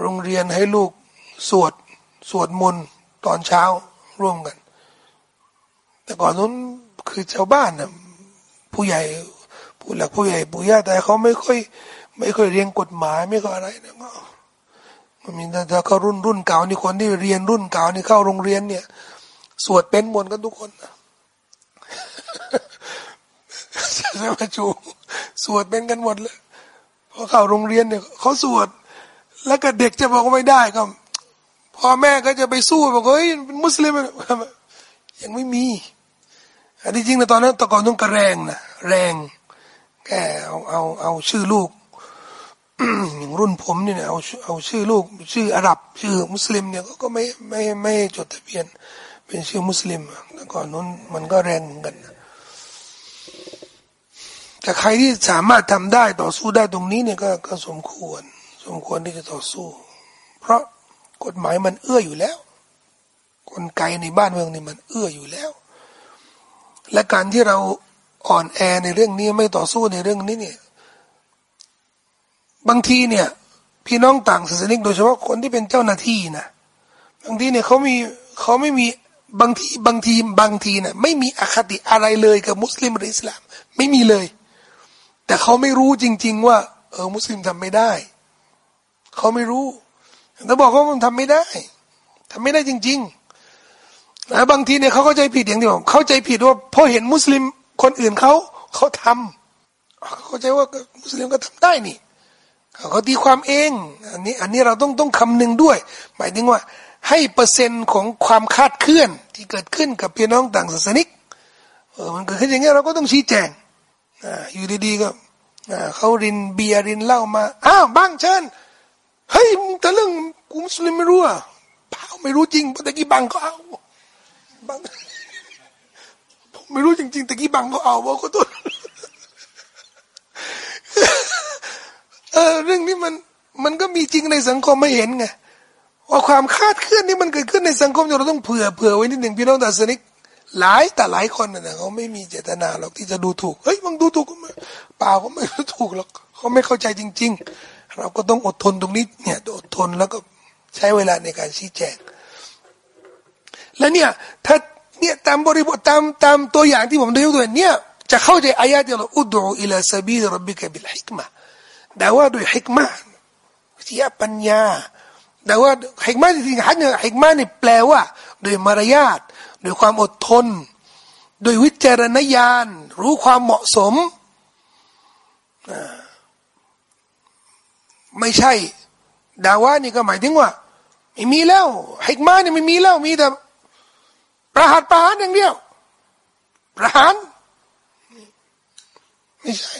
โรงเรียนให้ลูกสวดสวดมนต์ตอนเช้าร่วมกัน แต่ก่อนนู้นคือชาวบ้านนะผู้ใหญ่ผู้หลักผู้ใหญ่ปู่ย่าแต่เขาไม่ค่อย ไม่ค่อยเรียนกฎหมายไม่ค่อยอะไรนะก็มันมีแต่เขารุ่นรุ่นเก่านี่คนที่เรียนรุ่นเก่านี่เข้าโรงเรียนเนี่ย สวดเป็นหมดกันทุกคนนะ ใช่ไหมจูสวดเป็นกันหมดเลยพอเข้าโรงเรียนเนี่ยเขาสวด แล้วก็เด็กจะบอกว่าไม่ได้ก็พ่อแม่ก็จะไปสู้บอกเฮ้ยเป็นมุสลิมยังไม่มีอันที่จริงนะตอนนั้นตะกอนต้องกระแรงนะแรงแกเอาเอาเอาชื่อลูกอย่างรุ่นผมเนี่ยเอาเอาชื่อลูก ชื่ออาหรับ ชื่อมุสลิมเนี่ยก็ไม่ไม่ไม่จดทะเบียน เป็นชื่อมุสลิมแล้วก่อนนู้นมันก็แรงกัน แต่ใครที่สามารถทำได้ต่อสู้ได้ตรงนี้เนี่ยก็ก็สมควร สมควรที่จะต่อสู้ เพราะกฎหมายมันเอื้ออยู่แล้วกลไกในบ้านเมืองนี่มันเอื้ออยู่แล้ว และการที่เราอ่อนแอในเรื่องนี้ไม่ต่อสู้ในเรื่องนี้เนี่ย บางทีเนี่ย พี่น้องต่างศาสนิกโดยเฉพาะคนที่เป็นเจ้าหน้าที่นะบางทีเนี่ยเขามีเขาไม่มีบางทีบางทีบางทีเนี่ยไม่มีอคติอะไรเลยกับมุสลิมหรืออิสลาม ไม่มีเลย แต่เขาไม่รู้จริง ๆ ว่า เออ มุสลิมทำไม่ได้ เขาไม่รู้แต่บอกว่ามันทำไม่ได้ทำไม่ได้จริง ๆ แล้วบางทีเนี่ยเขาเข้าใจผิดอย่างที่ผมเข้าใจผิดว่าพอเห็นมุสลิมคนอื่นเขาเขาทำเขาใจว่ามุสลิมก็ทำได้นี่เขาตีความเองอันนี้อันนี้เราต้องต้องคำนึงด้วย หมายถึงว่า ให้เปอร์เซ็นต์ของความคาดเคลื่อนที่เกิดขึ้นกับพี่น้องต่างศาสนิกเออมันเกิดขึ้นอย่างเงี้ยเราก็ต้องชี้แจง อยู่ดีๆก็เขารินเบียรินเหล้ามา อ้าวบ้างเชิญเฮ้ยแต่เรื่องกูมุสลิมไม่รู้อะเปล่าไม่รู้จริงแต่กี้บังก็เอาบังผมไม่รู้จริงๆแต่กี้บังก็เอาบอกก็ตัวเออเรื่องนี้มันมันก็มีจริงในสังคมไม่เห็นไงว่าความคาดเคลื่อนนี่มันเกิดขึ้นในสังคมเราต้องเผื่อเผื่อไว้นิดหนึ่งพี่น้องตาสนิก หลายแต่หลายคนนะเขาไม่มีเจตนาหรอกที่จะดูถูกเฮ้ยมึงดูถูกก็ไม่เปล่าก็ไม่ถูกหรอกเขาไม่เข้าใจจริง ๆ เราก็ต้องอดทนตรงนี้เนี่ยอดทนแล้วก็ใช้เวลาในการชี้แจง แล้วเนี่ยถ้าเนี่ยตามบริบทตามตามตัวอย่างที่ผมได้ยกตัวเนี่ยจะเข้าใจอายะที่เราอุดูอิลาซาบีรับบิกะบิลฮิกมะแต่ว่าด้วยฮิกมาทยาปัญญาแต่ว่าฮิกมาจริงๆฮัจเนี่ยฮิกมานี่แปลว่า โดยมารยาท โดยความอดทนโดยวิจารณญาณ รู้ความเหมาะสม ไม่ใช่ ดาว่านี่ก็หมายถึงว่า ไม่มีแล้วฮิกมาเนี่ยไม่มีแล้วมีแต่ ประหารประหารอย่างเดียว ประหาร ไม่ใช่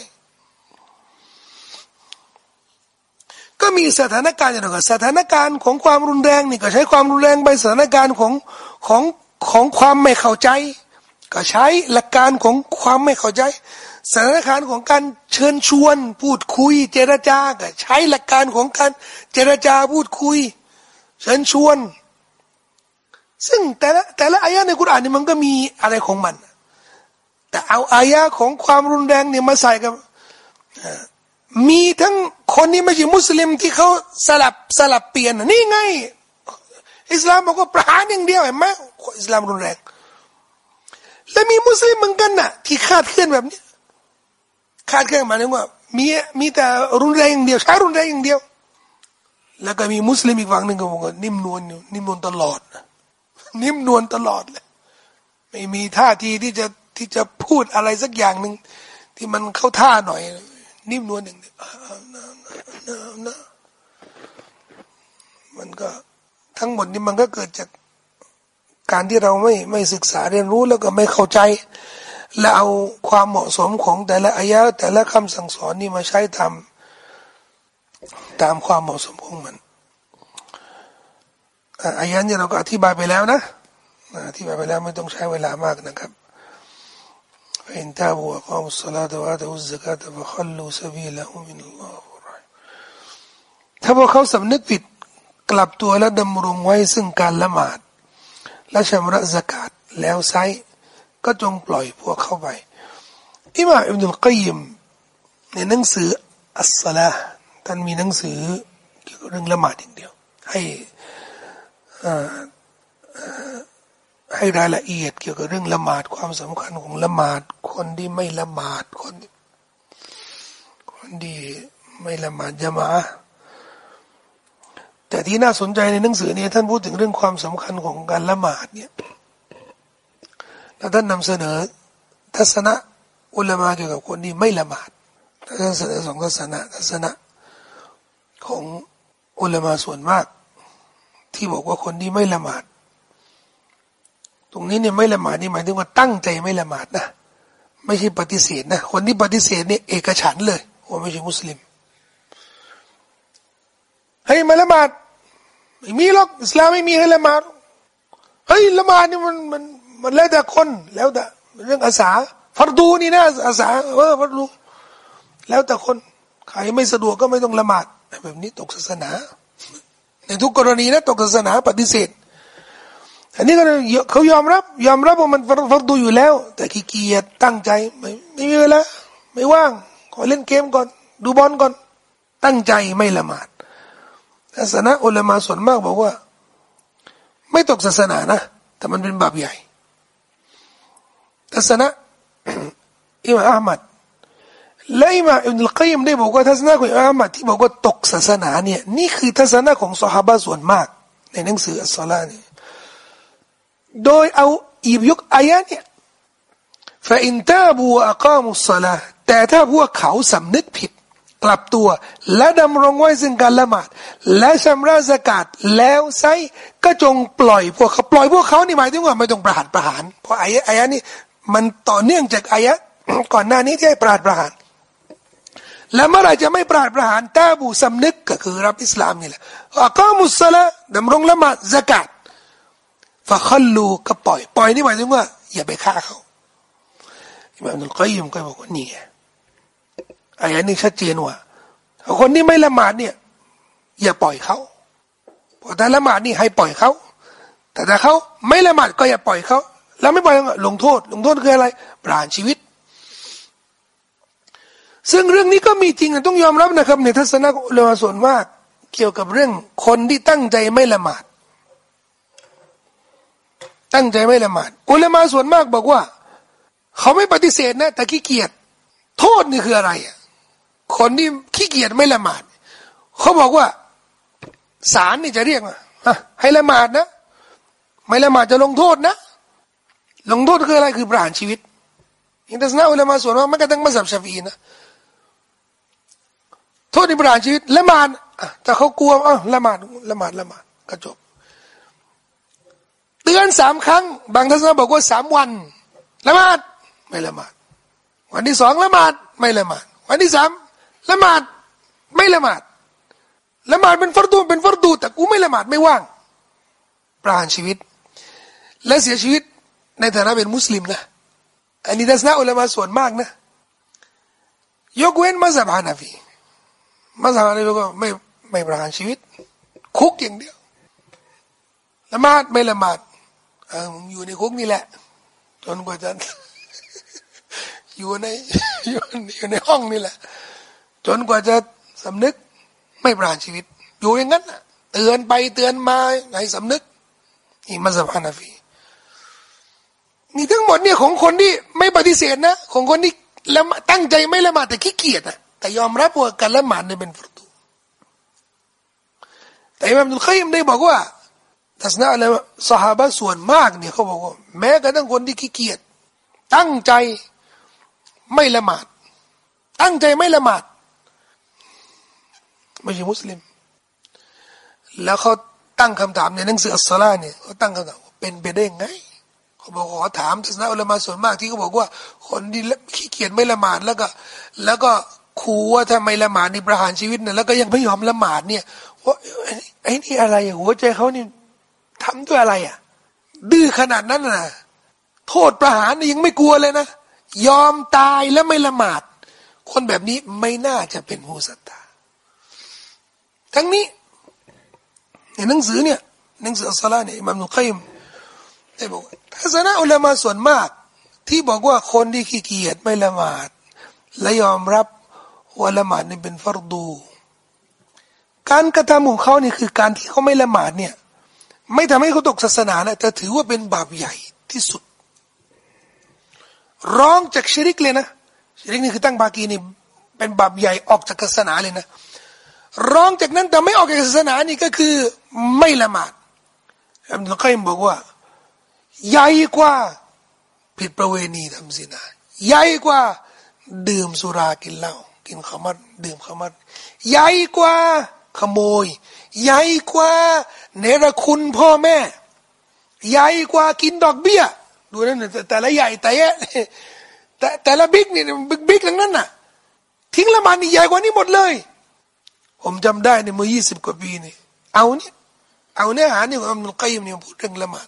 ก็มีสถานการณ์อย่างไรสถานการณ์ของความรุนแรงนี่ก็ใช้ความรุนแรงไปสถานการณ์ของของ ของความไม่เข้าใจ ก็ใช้หลักการของความไม่เข้าใจสถานการณ์ของการเชิญชวน พูดคุย เจรจาก็ใช้หลักการของการเจรจาพูดคุย เชิญชวน ซึ่งแต่ละแต่ละอายะในกุรอานนี่มันก็มีอะไรของมัน แต่เอาอายะของความรุนแรงเนี่ยมาใส่กับมีทั้งคนที่ไม่ใช่มุสลิมที่เขาสลับสลับเปลี่ยนนี่ไง อิสลามบอกว่าประหารอย่างเดียวเห็นไหมอิสลามรุนแรง และมีมุสลิมเหมือนกันน่ะ ที่คาดเคลื่อนแบบนี้คาดเคลื่อนมาเนี่ยว่ามีมีแต่รุนแรงอย่างเดียวใช้รุนแรงอย่างเดียว แล้วก็มีมุสลิมอีกฝั่งหนึ่งก็บอกว่านิ่มนวลอยู่นิ่มนวลตลอดนิ่มนวลตลอดเลยไม่มีท่าทีที่จะที่จะพูดอะไรสักอย่างหนึ่งที่มันเข้าท่าหน่อย นิ่มนวลหนึ่งมันก็ ทั้งหมดนี้มันก็เกิดจากการที่เราไม่ไม่ศึกษาเรียนรู้แล้วก็ไม่เข้าใจ และเอาความเหมาะสมของแต่ละอายะแต่ละคำสั่งสอนนี่มาใช้ทำตามความเหมาะสมของมันอายะนี้เราก็อธิบายไปแล้วนะอธิบายไปแล้วไม่ต้องใช้เวลามากนะครับ فإن تابوا وأقاموا الصلاة وآتوا الزكاة فخلوا سبيلهم من الله ถ้าพวกเขาสำนึกผิดก ลับตัวและดำรงไว้ซึ่งการละหมาด และชำระสกาดแล้วไซก็จงปล่อยพวกเข้าไปอิมาอิบนุลกัยมในหนังสืออัสสลาท่านมีหนังสือเกี่ยวกับเรื่องละหมาดอย่างเดียว ให้ให้รายละเอียดเกี่ยวกับเรื่องละหมาดความสำคัญของละหมาด คนที่ไม่ละหมาดคนคนที่ไม่ละหมาดจะมา แต่ที่น่าสนใจในหนังสือเนี่ยท่านพูดถึงเรื่องความสำคัญของการละหมาดเนี่ยแล้วท่านนำเสนอทัศนะอุลามาเกี่ยวกับคนที่ไม่ละหมาดท่านเสนอสองทัศนะทัศนะของอุลามาส่วนมาก ที่บอกว่าคนที่ไม่ละหมาด ตรงนี้เนี่ยไม่ละหมาดนี่หมายถึงว่าตั้งใจไม่ละหมาดนะไม่ใช่ปฏิเสธนะคนที่ปฏิเสธเนี่ยเอกฉันเลยว่าไม่ใช่มุสลิมเฮ้มาละหมาด ไม่มีหรอกอิสลามไม่มีให้ละหมาดเฮ้ยละหมาดนี่มันมันมันแล้วแต่คนแล้วแต่เรื่องอาสาฟัรดูนี่นะอาสาเออฟัรดูแล้วแต่คนใครไม่สะดวกก็ไม่ต้องละหมาดแบบนี้ตกศาสนา ในทุกกรณีนะตกศาสนาปฏิเสธ อันนี้ก็เขายอมรับ ยอมรับว่ามันฟัดดูอยู่แล้ว แต่ขี้เกียจตั้งใจไม่ไม่มีเวลาไม่ว่างขอเล่นเกมก่อน ดูบอลก่อน ตั้งใจไม่ละหมาด ศาสนาอุลามาส่วนมากบอกว่า ไม่ตกศาสนานะ แต่มันเป็นบาปใหญ่ศาสนาอิมามอามัดและอิมามอิบนุลกัยมได้บอกว่าทัศนะของอิมามอามัดที่บอกว่าตกศาสนาเนี่ยนี่คือทัศนะของสหายส่วนมาก ในหนังสืออัสซาลานี่โดยเอาอีบยกอายะเนี่ยฟาอินตาบูอักามุสลาแต่ถ้าพวกเขาสำนึกผิด กลับตัว และดำรงไว้ซึ่งการละหมาด และชำระสกาดแล้วไซก็จงปล่อยพวกเขาปล่อยพวกเขานี่หมายถึงว่าไม่ต้องประหารประหาร เพราะอายะอายะนี้มันต่อเนื่องจากอายะก่อนหน้านี้ที่ให้ประหารประหาร และเมื่อไรจะไม่ประหาดประหารตาบูสำนึกก็คือรับอิสลามนี่แหละอักามุสลาดำรงละหมาดสกาดฟะคัลลูก็ปล่อย ปล่อยนี่หมายถึงว่า อย่าไปฆ่าเขาอิมามนุลกัยมก็บอกว่านี่ไง อายะนี้ชัดเจนว่าคนที่ไม่ละหมาดเนี่ย อย่าปล่อยเขาพอถ้าละหมาดนี่ให้ปล่อยเขา แต่ถ้าเขาไม่ละหมาดก็อย่าปล่อยเขา แล้วไม่ปล่อยลงโทษ ลงโทษคืออะไร ประหารชีวิต ซึ่งเรื่องนี้ก็มีจริงต้องยอมรับนะครับ ในทัศนะอุลามะส่วนมากเกี่ยวกับเรื่องคนที่ตั้งใจไม่ละหมาด ตั้งใจไม่ละหมาด อุลามาส่วนมากบอกว่า เขาไม่ปฏิเสธนะ แต่ขี้เกียจ โทษนี่คืออะไรอะ คนที่ขี้เกียจไม่ละหมาดเขาบอกว่าศาลนี่จะเรียกว่าให้ละหมาดนะ ไม่ละหมาดจะลงโทษนะ ลงโทษคืออะไรคือประหารชีวิตอินทัศนะอุลามาส่วนมากมันก็ตั้งมาสับชฟีนะโทษในประหารชีวิตละหมาดแต่เขากลัวอะละหมาดละหมาดละหมาดก็จบเตือนสามครั้ง บางท่านบอกว่าสามวันละหมาดไม่ละหมาดวันที่สองละหมาดไม่ละหมาดวันที่สาม ละหมาดไม่ละหมาดละหมาดเป็นฟัรดูเป็นฟัรดูแต่กูไม่ละหมาดไม่ว่าง ประหารชีวิต และเสียชีวิตในฐานะเป็นมุสลิมนะอันนี้ทัศนะอุลามะส่วนมากนะ ยกเว้นมัสยิดฮานาฟีมัสยิดฮานาฟีก็ไม่ไม่ประหารชีวิต คุกอย่างเดียวละหมาดไม่ละหมาดอยู่ในคุกนี่แหละจนกว่าจะอยู่ในอยู่ในห้องนี่แหละ จนกว่าจะสำนึกไม่ประหารชีวิต อยู่อย่างนั้นเตือนไปเตือนมาให้สำนึกนี่มัสยิดฮานาฟีนี่ทั้งหมดเนี่ยของคนที่ไม่ปฏิเสธนะของคนที่ละตั้งใจไม่ละหมาดแต่ขี้เกียจอะแต่ยอมรับว่าการละหมาดเนี่ยเป็นฟรตูแต่อิมามดุลขัยมได้บอกว่าทัศนะอะไรสหายส่วนมากเนี่ยเขาบอกว่าแม้กระทั่งคนที่ขี้เกียจตั้งใจไม่ละหมาด ตั้งใจไม่ละหมาด ไม่ใช่มุสลิม แล้วเขาตั้งคำถามในหนังสืออัสลาเนี่ยเขาตั้งคำถามเป็นไปได้ไงเขาบอกขอถามทัศนะอุลามาส่วนมากที่เขาบอกว่า คนที่ขี้เกียจไม่ละหมาดแล้วก็ แล้วก็ขู่ว่าถ้าไม่ละหมาดนี่ประหารชีวิตเนี่ยแล้วก็ยังไม่ยอมละหมาดเนี่ยว่าไอ้นี่อะไรหัวใจเขานี่ทำด้วยอะไรอะดื้อขนาดนั้นน่ะ โทษประหารยังไม่กลัวเลยนะ ยอมตายแล้วไม่ละหมาด คนแบบนี้ไม่น่าจะเป็นผู้ศรัทธา ทั้งนี้ในหนังสือเนี่ยหนังสืออัสลาเนี่ยอิมามนุคัยมได้บอกทัศนะอุลามาส่วนมาก ที่บอกว่าคนที่ขี้เกียจไม่ละหมาด และยอมรับว่าละหมาดนี่เป็นฟารดู การกระทำของเขานี่คือการที่เขาไม่ละหมาดเนี่ยไม่ทำให้เขาตกศาสนานะแต่ถือว่าเป็นบาปใหญ่ที่สุด ร้องจากชิริกเลยนะชิริกนี่คือตั้งบากีนี่เป็นบาปใหญ่ออกจากศาสนาเลยนะ ร้องจากนั้นแต่ไม่ออกจากศาสนานี่ก็คือไม่ละหมาดอับดุลกัยมบอกว่า ใหญ่กว่าผิดประเวณีทำสินาใหญ่กว่าดื่มสุรากินเหล้ากินขมัดดื่มขมัดใหญ่กว่าขโมย ใหญ่กว่าเนรคุณพ่อแม่ ใหญ่กว่ากินดอกเบี้ย ดูนั่นแต่ละใหญ่แต่แต่แต่ละบิ๊กนี่บิ๊กบิ๊กทั้งนั้นน่ะ ทิ้งละมันนี่ใหญ่กว่านี้หมดเลย ผมจำได้ในเมื่อยี่สิบกว่าปีนี่เอาเนี่ยเอาเนื้อหานี่ของอัมนุลกัยมเนี่ยพูดเรื่องละหมาด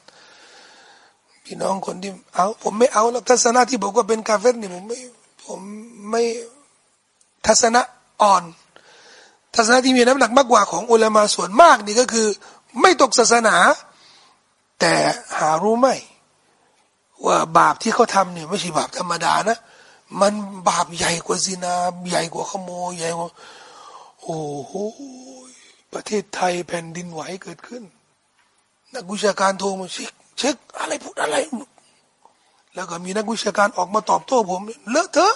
พี่น้องคนที่เอาผมไม่เอาแล้วทัศนะที่บอกว่าเป็นกาเฟตนี่ผมไม่ผมไม่ทัศนะอ่อน ทัศนะที่มีน้ำหนักมากกว่าของอุลามาส่วนมากนี่ก็คือ ไม่ตกศาสนา แต่หารู้ไหมว่าบาปที่เขาทำเนี่ยไม่ใช่บาปธรรมดานะ มันบาปใหญ่กว่าซินา ใหญ่กว่าขโมยใหญ่กว่า โอ้โหประเทศไทยแผ่นดินไหวเกิดขึ้น นักวิชาการโทรมาเช็คเช็คอะไรพูดอะไร แล้วก็มีนักวิชาการออกมาตอบโต้ผมเลอะเทอะ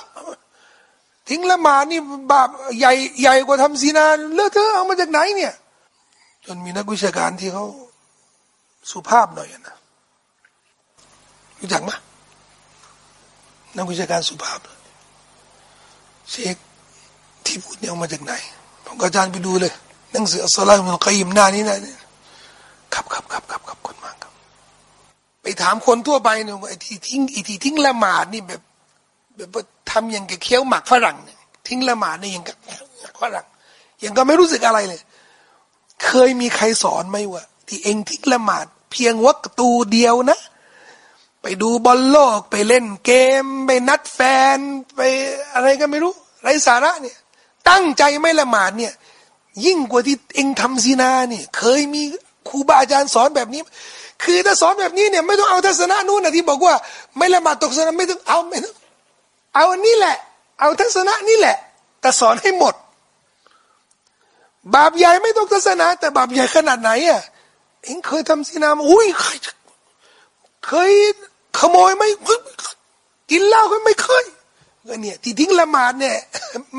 ทิ้งละหมาดนี่บาปใหญ่ใหญ่กว่าทำซีนาเลอะเทอะเอามาจากไหนเนี่ย จนมีนักวิชาการที่เขาสุภาพหน่อยนะรู้จักไหมนักวิชาการสุภาพ เช็คที่พูดเนี่ยเอามาจากไหน อาจารย์ไปดูเลยหนังสืออัสลามุลกัยมหน้านี้นะครับครับครับครับครับคนมากครับ ไปถามคนทั่วไปเนี่ยไอ้ที่ทิ้งไอ้ที่ทิ้งละหมาดนี่แบบ แบบทำอย่างกับเคี้ยวหมักฝรั่งเนี่ยทิ้งละหมาดนี่อย่างกับหมักฝรั่งยังก็ไม่รู้สึกอะไรเลย เคยมีใครสอนไหมว่าที่เองทิ้งละหมาด เพียงวักตูเดียวนะ ไปดูบอลโลกไปเล่นเกม ไปนัดแฟน ไปอะไรก็ไม่รู้ ไรสาระเนี่ย ตั้งใจไม่ละหมาดเนี่ย ยิ่งกว่าที่เองทำซีนาเนี่ย เคยมีครูบาอาจารย์สอนแบบนี้ คือถ้าสอนแบบนี้เนี่ย ไม่ต้องเอาทัศนะนู้นนะที่บอกว่า ไม่ละหมาดตกสนาไม่ต้องเอาไม่ต้องเอาอันนี้แหละ เอาทัศนะนี่แหละ แต่สอนให้หมด บาปใหญ่ไม่ต้องทัศนะ แต่บาปใหญ่ขนาดไหนอะเองเคยทำซีนาอุ้ยเคยขโมยไหมกินเหล้าก็ไม่เคย ก็เนี่ยที่ทิ้งละหมาดเนี่ย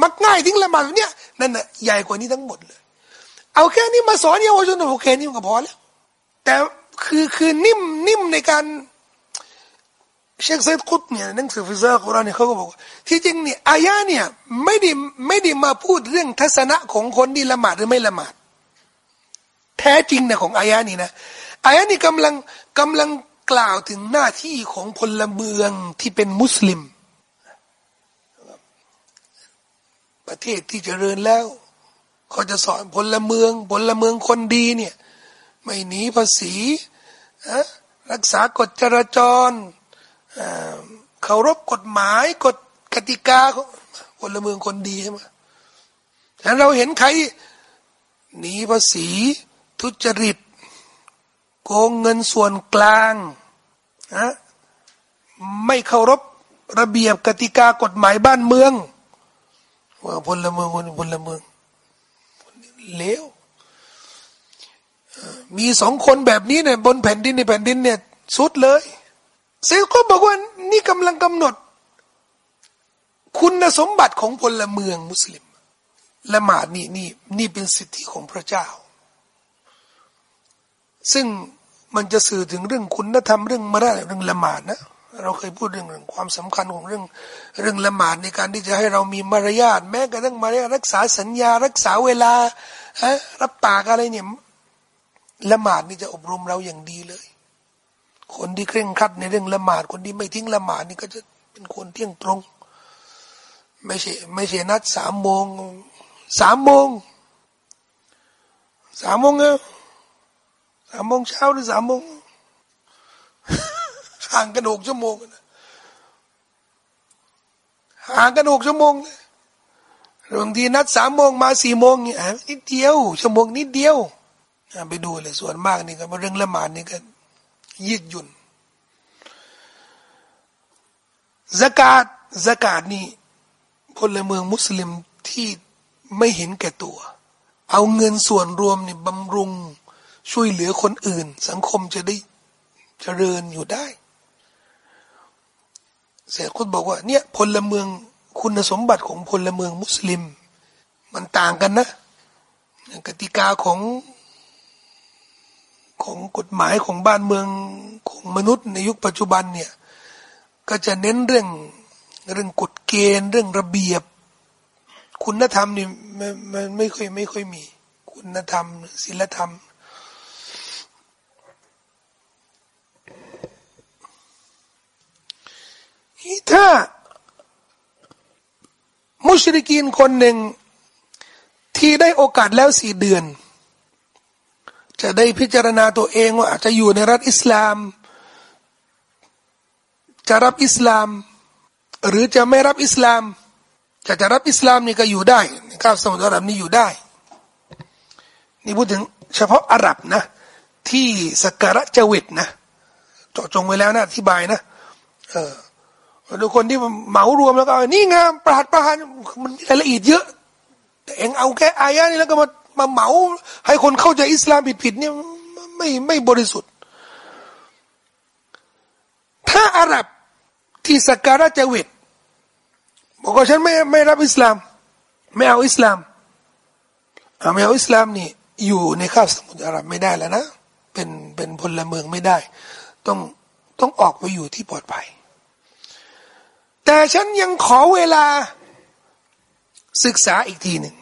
มักง่ายทิ้งละหมาดเนี่ยนั่นน่ะใหญ่กว่านี้ทั้งหมดเลย เอาแค่นี้มาสอนเยาวชนโอเคนี่มันก็พอแล้ว แต่คือคือนิ่มนิ่มในการเชคไซด์กุตเนี่ยหนังสือฟิซาคุรานเนี่ยเขาก็บอกว่าที่จริงเนี่ยอายะเนี่ยไม่ได้ไม่ได้มาพูดเรื่องทัศนะของคนที่ละหมาดหรือไม่ละหมาด แท้จริงเนี่ยของอายะนี้นะอายะนี้กำลังกำลังกล่าวถึงหน้าที่ของพลเมืองที่เป็นมุสลิม ประเทศที่เจริญแล้วเขาจะสอนพลเมืองพลเมืองคนดีเนี่ย ไม่หนีภาษีรักษากฎจราจรเคารพกฎหมายกฎกติกาพลเมืองคนดีใช่ไหมแต่เราเห็นใครหนีภาษี ทุจริต โกงเงินส่วนกลางนะไม่เคารพระเบียบกติกากฎหมายบ้านเมือง ว่าพลเมืองคนพลเมืองเลวมีสองคนแบบนี้เนี่ยบนแผ่นดินในแผ่นดินเนี่ยสุดเลยเซลก็บอกว่านี่กำลังกำหนด คุณสมบัติของพลเมืองมุสลิมละหมาดนี่นี่นี่เป็นสิทธิของพระเจ้า ซึ่งมันจะสื่อถึงเรื่องคุณธรรมเรื่องมารยาเรื่องละหมาดนะ เราเคยพูดเรื่องความสำคัญของเรื่องเรื่องละหมาดในการที่จะให้เรามีมารยาทแม้กระทั่งมารยาทรักษาสัญญา รักษาเวลาฮะรับปากอะไรเนี่ยละหมาดนี่จะอบรมเราอย่างดีเลย คนที่เคร่งครัดในเรื่องละหมาด คนที่ไม่ทิ้งละหมาดนี่ก็จะเป็นคนเที่ยงตรง ไม่ใช่ไม่ใช่นัดสามโมงสามโมงสามโมงเอสามโมงเช้าหรือสามโมง ห่างกันหกชั่วโมงห่างกันหกชั่วโมงบางทีนัดสามโมงมาสี่โมงเนี่ยนิดเดียวชั่วโมงนิดเดียวไปดูเลยส่วนมากนี่ก็เรื่องละหมาดนี่ก็ยืดหยุ่นสกาดสกาดนี่พลเมืองมุสลิมที่ไม่เห็นแก่ตัว เอาเงินส่วนรวมนี่บำรุงช่วยเหลือคนอื่น สังคมจะได้เจริญอยู่ได้ เสร็จคุณบอกว่าเนี่ยพลเมืองคุณสมบัติของพลเมืองมุสลิม มันต่างกันนะ กติกาของของกฎหมายของบ้านเมืองของมนุษย์ในยุคปัจจุบันเนี่ยก็จะเน้นเรื่องเรื่องกฎเกณฑ์เรื่องระเบียบ คุณธรรมนี่มันไม่ค่อยไม่ค่อยมี คุณธรรมศีลธรรม ถ้า มุชริกีนคนหนึ่งที่ได้โอกาสแล้วสี่เดือน จะได้พิจารณาตัวเองว่าอาจจะอยู่ในรัฐอิสลาม จะรับอิสลาม หรือจะไม่รับอิสลามจะจะรับอิสลามนี่ก็อยู่ได้ในคาบสมุทรอาหรับนี่อยู่ได้ นี่พูดถึง เฉพาะอาหรับนะ ที่สักการะจวิตนะเจาะจงไว้แล้วนะอธิบายนะ เออ ดูคนที่เหมารวมแล้วก็นี่ไงปราดประหารมันรายละเอียดเยอะ แต่เองเอาแค่อายะนี้แล้วก็มามาเหมา ให้คนเข้าใจอิสลามผิดๆเนี่ยไม่ไม่บริสุทธิ์ ถ้าอาหรับที่สักการะเจวิตบอกว่าฉันไม่ไม่รับอิสลาม ไม่เอาอิสลามไม่เอาอิสลามนี่อยู่ในคาบสมุทรอาหรับไม่ได้แล้วนะ เป็นเป็นพลเมืองไม่ได้ ต้องต้องออกไปอยู่ที่ปลอดภัย แต่ฉันยังขอเวลาศึกษาอีกทีหนึ่ง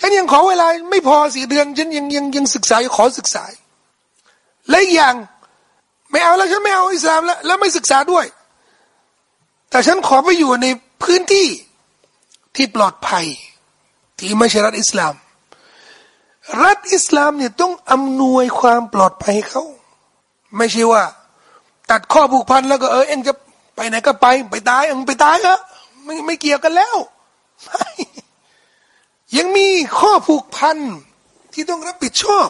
ฉันยังขอเวลาไม่พอสี่เดือนฉันยังยังยังศึกษาขอศึกษาและอย่างไม่เอาแล้วฉันไม่เอาอิสลามแล้วแล้วไม่ศึกษาด้วย แต่ฉันขอไปอยู่ในพื้นที่ที่ปลอดภัย ที่ไม่ใช่รัฐอิสลาม รัฐอิสลามเนี่ยต้องอำนวยความปลอดภัยเขา ไม่ใช่ว่า ตัดข้อผูกพันแล้วก็เออเอ็งจะ ไปไหนก็ไปไปตายเองไปตายเถอะไม่ไม่เกี่ยวกันแล้ว ยังมีข้อผูกพันที่ต้องรับผิดชอบ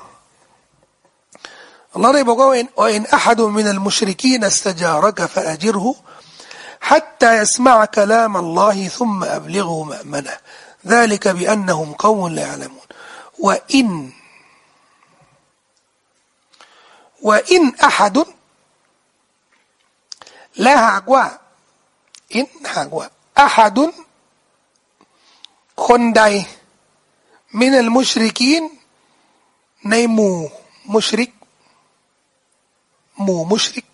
อัลลอฮ์ได้บอกว่าอินอินอัฮัดุมินัลมุชริกีนสตจาระกฟะอจิรหุ حتى يسمع كلام الله ثم أبلغه مأمنه ذلك بأنهم قوم لا يعلمون وإن وإن أحد และหากว่า อินหากว่าอาฮัดุนคนใดมินัลมุชริกีนในหมู่มุชริก หมู่มุชริก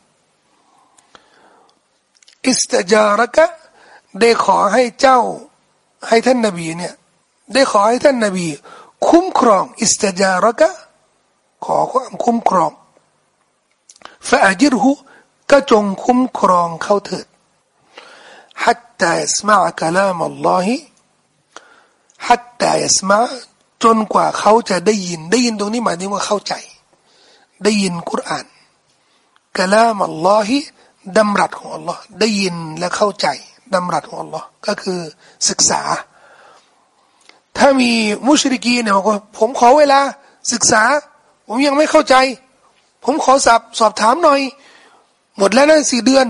อิสตจาระกะได้ขอให้เจ้าให้ท่านนบีเนี่ยได้ขอให้ท่านนบี คุ้มครอง อิสตจาระกะขอความคุ้มครองฟาจิรหุ ก็จงคุ้มครองเขาเถิด حتى يسمع كلام الله حتى يسمع จนกว่าเขาจะได้ยิน ได้ยินตรงนี้หมายถึงว่าเข้าใจ ได้ยินกุรอานกลามอัลลอฮิดำรัสของอัลลอฮ์ได้ยินและเข้าใจดำรัสของอัลลอฮ์ก็คือศึกษา ถ้ามีมุชริกีเนี่ยบอกว่าผมขอเวลาศึกษา ผมยังไม่เข้าใจ ผมขอสอบสอบถามหน่อย หมดแล้วนะสี่เดือน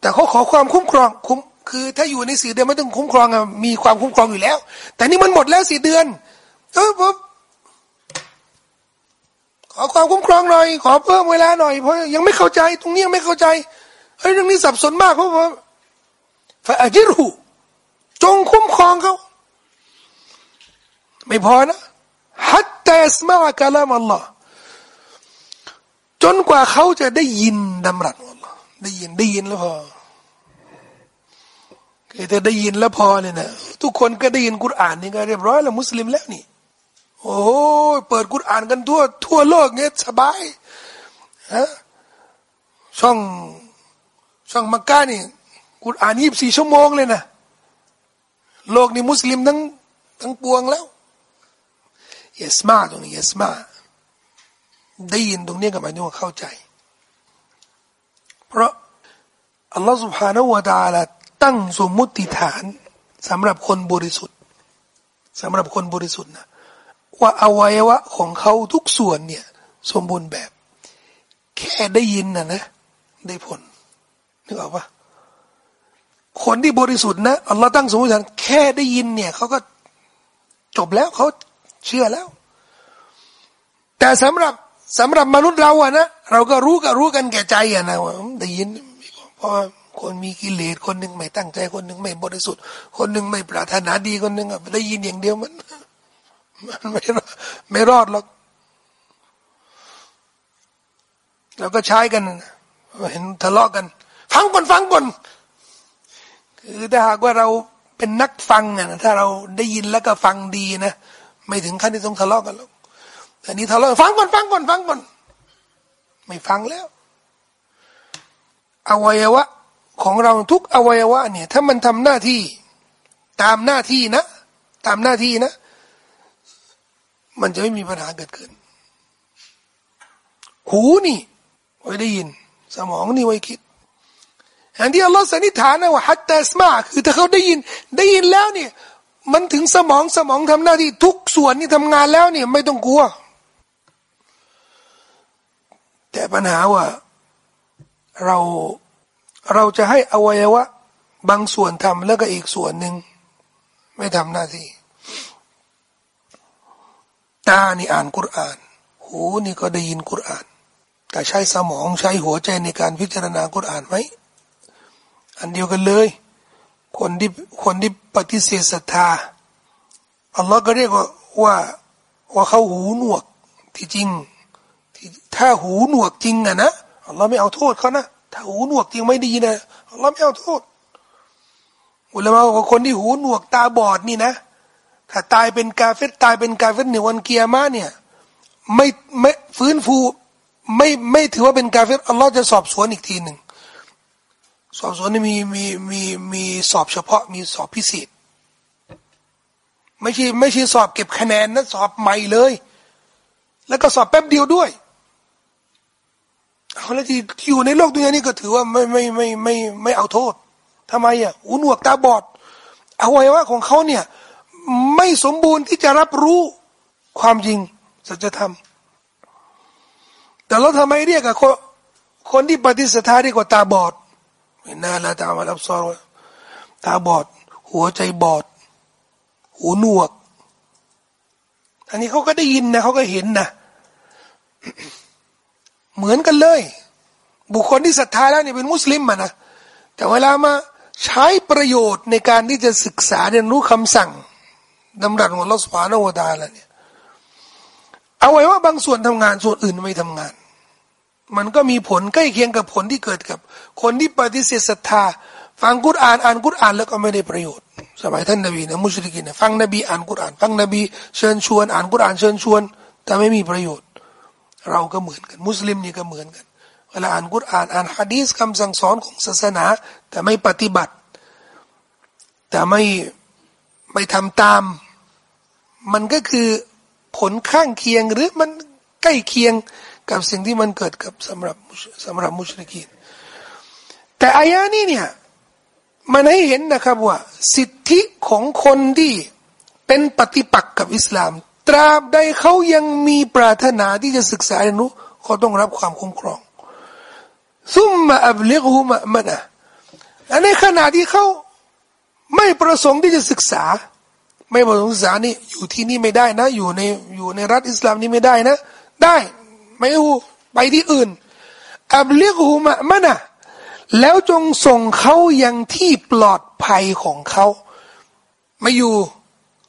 แต่เขาขอความคุ้มครองคุ้มคือถ้าอยู่ในสี่เดือนไม่ต้องคุ้มครองอะมีความคุ้มครองอยู่แล้ว แต่นี่มันหมดแล้วสี่เดือน เออผมขอความคุ้มครองหน่อย ขอเพิ่มเวลาหน่อยเพราะยังไม่เข้าใจ ตรงนี้ยังไม่เข้าใจเฮ้ยเรื่องนี้สับสนมากเพราะว่าฟาจิรุจงคุ้มครองเขาไม่พอนะฮัตเตสมากะลามอัลลอฮ์ จนกว่าเขาจะได้ยินดำรัสอัลลอฮ์ได้ยินได้ยินแล้วพอคือถ้าได้ยินแล้วพอเนี่ยนะทุกคนก็ได้ยินกุรอานนี่ก็เรียบร้อยแล้วมุสลิมแล้วนี่ โอ้เปิดกุรอานกันทั่ว ทั่วโลกเงี้ยสบายฮะช่องช่องมักกะนี่กุรอานยี่สิบสี่ชั่วโมงเลยนะโลกนี้มุสลิมทั้งทั้งปวงแล้วเยสมาตรงนี้เยสมา ได้ยินตรงนี้ก็หมายถึงว่าเข้าใจ เพราะอัลลอฮฺสุบฮานาวะตาละตั้งสมมุติฐานสำหรับคนบริสุทธิ์สำหรับคนบริสุทธิ์นะว่าอวัยวะของเขาทุกส่วนเนี่ยสมบูรณ์แบบ แค่ได้ยินนะนะ ได้ผลนึกออกปะคนที่บริสุทธิ์นะอัลลอฮ์ตั้งสมมติฐานแค่ได้ยินเนี่ยเขาก็จบแล้วเขาเชื่อแล้ว แต่สำหรับ สำหรับมนุษย์เราอะนะเราก็รู้ก็รู้กันแก่ใจอะนะว่าได้ยินเพราะคนมีกิเลสคนหนึ่งไม่ตั้งใจคนหนึ่งไม่บริสุทธิ์ คนหนึ่งไม่ปรารถนาดีคนหนึ่งอะได้ยินอย่างเดียวมัน มันไม่ไม่รอดหรอกเราก็ใช้กันเห็นทะเลาะกัน ฟังก่อนฟังก่อนคือถ้าหากว่าเราเป็นนักฟังเนี่ยถ้าเราได้ยินแล้วก็ฟังดีนะไม่ถึงขั้นที่ต้องทะเลาะกันหรอก แต่นี้ทะเลาะฟังก่อนฟังก่อนฟังก่อนไม่ฟังแล้ว อวัยวะ ของเราทุกอวัยวะ เนี่ย ถ้ามันทำหน้าที่ ตามหน้าที่นะ ตามหน้าที่นะ มันจะไม่มีปัญหาเกิดขึ้น หูนี่ไว้ได้ยิน สมองนี่ไว้คิดอันที่อัลลอฮ์สันนิษฐานนะว่าฮัตตาสมาคือถ้าเขาได้ยิน ได้ยินแล้วเนี่ย มันถึงสมองสมองทำหน้าที่ทุกส่วนนี่ทำงานแล้วเนี่ย ไม่ต้องกลัว แต่ปัญหาว่าเราเราจะให้อวัยวะ บางส่วนทำแล้วก็อีกส่วนหนึ่งไม่ทำหน้าที่ ตานี่อ่านกุรอาน หูนี่ก็ได้ยินกุรอาน แต่ใช้สมองใช้หัวใจในการพิจารณากุรอานไหมอันเดียวกันเลย คนที่คนที่ปฏิเสธศรัทธาอัลลอฮ์ก็เรียกว่าว่าว่าเขาหูหนวกที่จริง ถ้าหูหนวกจริงอะนะอัลลอฮ์ไม่เอาโทษเขานะถ้าหูหนวกจริงไม่ดีนะอัลลอฮ์ไม่เอาโทษอุลามะบอกคนที่หูหนวกตาบอดนี่นะ ถ้าตายเป็นกาเฟตตายเป็นกาเฟตในวันเกียร์มาเนี่ย ไม่ไม่ฟื้นฟู ไม่ไม่ถือว่าเป็นกาเฟตอัลลอฮ์จะสอบสวนอีกทีหนึ่งสอบสวนนี่มีมีมีมีสอบเฉพาะมีสอบพิเศษไม่ใช่ไม่ใช่สอบเก็บคะแนนนะสอบใหม่เลย แล้วก็สอบแป๊บเดียวด้วย เอาแล้วที่อยู่ในโลกดุนยานี้ก็ถือว่าไม่ไม่ไม่ไม่ไม่เอาโทษทำไมอะหูหนวกตาบอดอวัยวะของเขาเนี่ย ไม่สมบูรณ์ที่จะรับรู้ความจริงสัจธรรม แต่เราทำไมเรียกอะคนคนที่ปฏิเสธเรีกว่าตาบอดไม่น่าละตามารับซอรตาบอด หัวใจบอด หูหนวก อันนี้เขาก็ได้ยินนะเขาก็เห็นนะ เหมือนกันเลย บุคคลที่ศรัทธาแล้วเนี่ยเป็นมุสลิมมานะแต่เวลามาใช้ประโยชน์ในการที่จะศึกษาเรียนรู้คำสั่งดำรัสของลอสฟาโนวดาแล้วเนี่ยเอาไว้ว่าบางส่วนทำงานส่วนอื่นไม่ทำงาน มันก็มีผลใกล้เคียงกับผลที่เกิดกับ คนที่ปฏิเสธศรัทธา ฟังกุรอานอ่านกุรอานแล้วก็ไม่ได้ประโยชน์สมัยท่านนบีนะมุชริกินนะฟังนบีอ่านกุรอาน ฟังนบีเชิญชวน อ่านกุรอานเชิญชวน แต่ไม่มีประโยชน์ เราก็เหมือนกัน มุสลิมนี่ก็เหมือนกันเวลาอ่านกุรอานอ่านฮะดีสคำสั่งสอนของศาสนา แต่ไม่ปฏิบัติ แต่ไม่ไม่ทำตาม มันก็คือผลข้างเคียงหรือมันใกล้เคียงกับสิ่งที่มันเกิดกับสำหรับสำหรับมุชริกีนแต่อายานี้เนี่ยมันให้เห็นนะครับว่า สิทธิของคนที่เป็นปฏิปักษ์กับอิสลาม ตราบใดเขายังมีปรารถนาที่จะศึกษาเรียนรู้เขาต้องรับความคุ้มครองซุ่มมาอับเลกหูมะมันอะและในขณะที่เขาไม่ประสงค์ที่จะศึกษา ไม่ประสงค์ศึกษานี่อยู่ที่นี่ไม่ได้นะ อยู่ในอยู่ในรัฐอิสลามนี่ไม่ได้นะ ได้ไม่รู้ไปที่อื่นอับเลกหูมะมันอะแล้วจงส่งเขายังที่ปลอดภัยของเขาไม่อยู่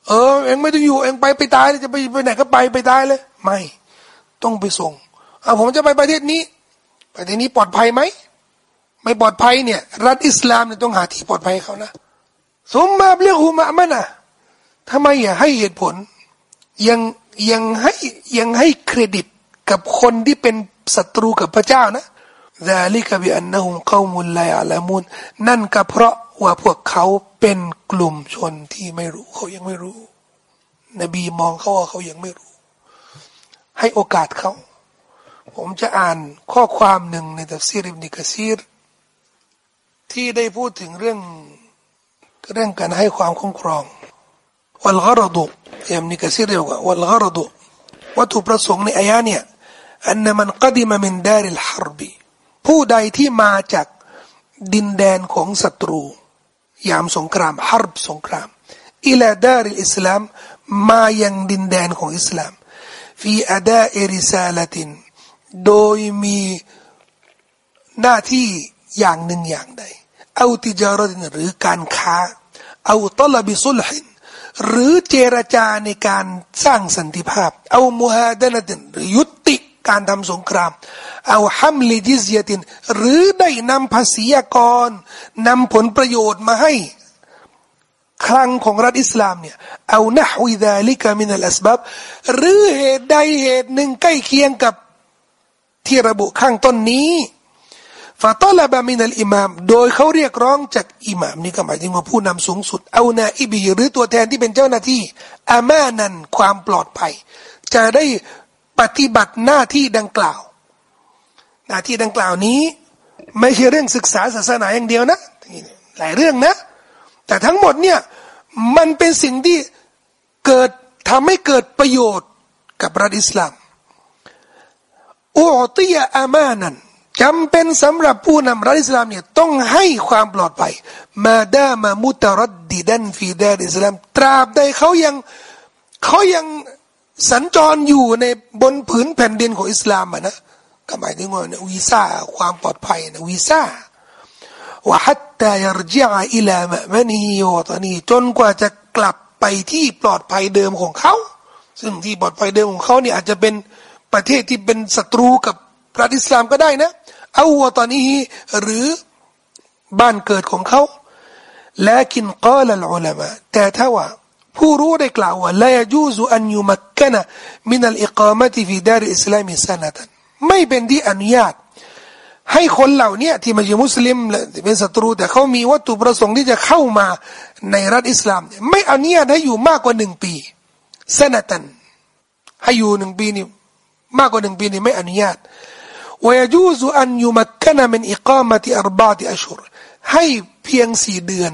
เออเองไม่ต้องอยู่เองไปไปตายเลยจะไปไปไหนก็ไปไปตายเลย ไม่ ต้องไปส่งเอาผมจะไปประเทศนี้ประเทศนี้ปลอดภัยไหมไม่ปลอดภัยเนี่ย รัฐอิสลามเนี่ยต้องหาที่ปลอดภัยเขานะสมมาเรียกหูมามันนะทำไมอ่ะให้เหตุผล ยังยังให้ยังให้เครดิตกับคนที่เป็นศัตรูกับพระเจ้านะ ذلك بأنهم قوم لا يعلمون นั่นก็เพราะ ว่าพวกเขาเป็นกลุ่มชนที่ไม่รู้ เขายังไม่รู้ นบีมองเขาว่าเขายังไม่รู้ ให้โอกาสเขา ผมจะอ่านข้อความหนึ่งในตัฟซีริบนิกซีร ที่ได้พูดถึงเรื่องเรื่องการให้ความคุ้มครองวัลกรดุยามนิกซีรเรียกว่าวัลกรดุวัตถุประสงค์ในอายะเนี่ยอันนั้นมันกดิมามินดาริลฮารบีผู้ใดที่มาจากดินแดนของศัตรู ยามสงครามحربสงครามإلى دار الإسلامมายังดินแดนของอิสลามفي أداء رسالةโดยมีหน้าที่อย่างหนึ่งอย่างใดأو تجارةหรือการค้าأو طلب صلحหรือเจรจาในการสร้างสันติภาพ أو مهادنةหรือยุติ การทำสงครามأو حمل جزية หรือได้นำภาษีกรนำผลประโยชน์มาให้คลังของรัฐอิสลามเนี่ยเอาหนะวิดาลิกามินัลอสบับหรือเหตุใดเหตุหนึ่งใกล้เคียงกับที่ระบุข้างต้นนี้ฟาตอลบามินัลอิมาม โดยเขาเรียกร้องจากอิหมามนี่ก็หมายถึงว่าผู้นำสูงสุดเอานาอิบีหรือตัวแทนที่เป็นเจ้าหน้าที่อามานันความปลอดภัย จะได้ ปฏิบัติหน้าที่ดังกล่าว หน้าที่ดังกล่าวนี้ ไม่ใช่เรื่องศึกษาศาสนาอย่างเดียวนะหลายเรื่องนะ แต่ทั้งหมดเนี่ยมันเป็นสิ่งที่เกิดทำให้เกิดประโยชน์กับรัฐอิสลามอุติยาอามานันจำเป็นสำหรับผู้นำรัฐอิสลามเนี่ยต้องให้ความปลอดภัย มาดามามุตรดดิดันฟีดาอิสลามตราบใดเขายังเขายัง สัญจรอยู่ในบนผืนแผ่นดินของอิสลามอะนะก็หมายถึงว่าวีซ่าความปลอดภัยนะวีซ่าว่าฮัตตายรจิอาอิลามะมนีวตอนีจนกว่าจะกลับไปที่ปลอดภัยเดิมของเขา ซึ่งที่ปลอดภัยเดิมของเขาเนี่ยอาจจะเป็นประเทศที่เป็นศัตรูกับพระอิสลามก็ได้นะเอาวตอนนี้หรือบ้านเกิดของเขาและกิ ผู้รู้ได้กล่าวว่าลายจูซุอันยุมักกนะมินัลอิกามะติฟิดาริอิสลามิสานัตันไม่เป็นที่อนุญาต ให้คนเหล่านี้ที่มาจากมุสลิมเป็นศัตรู แต่เขามีวัตถุประสงค์ที่จะเข้ามาในรัฐอิสลาม ไม่อนุญาตให้อยู่มากกว่าหนึ่งปีสนตันให้อยู่หนึ่งปีนี่มากกว่าหนึ่งปีนี่ไม่อนุญาตวยจูซุอันยุมักกนะมินอิกามะติอัรบาติอัชรให้เพียงสี่เดือน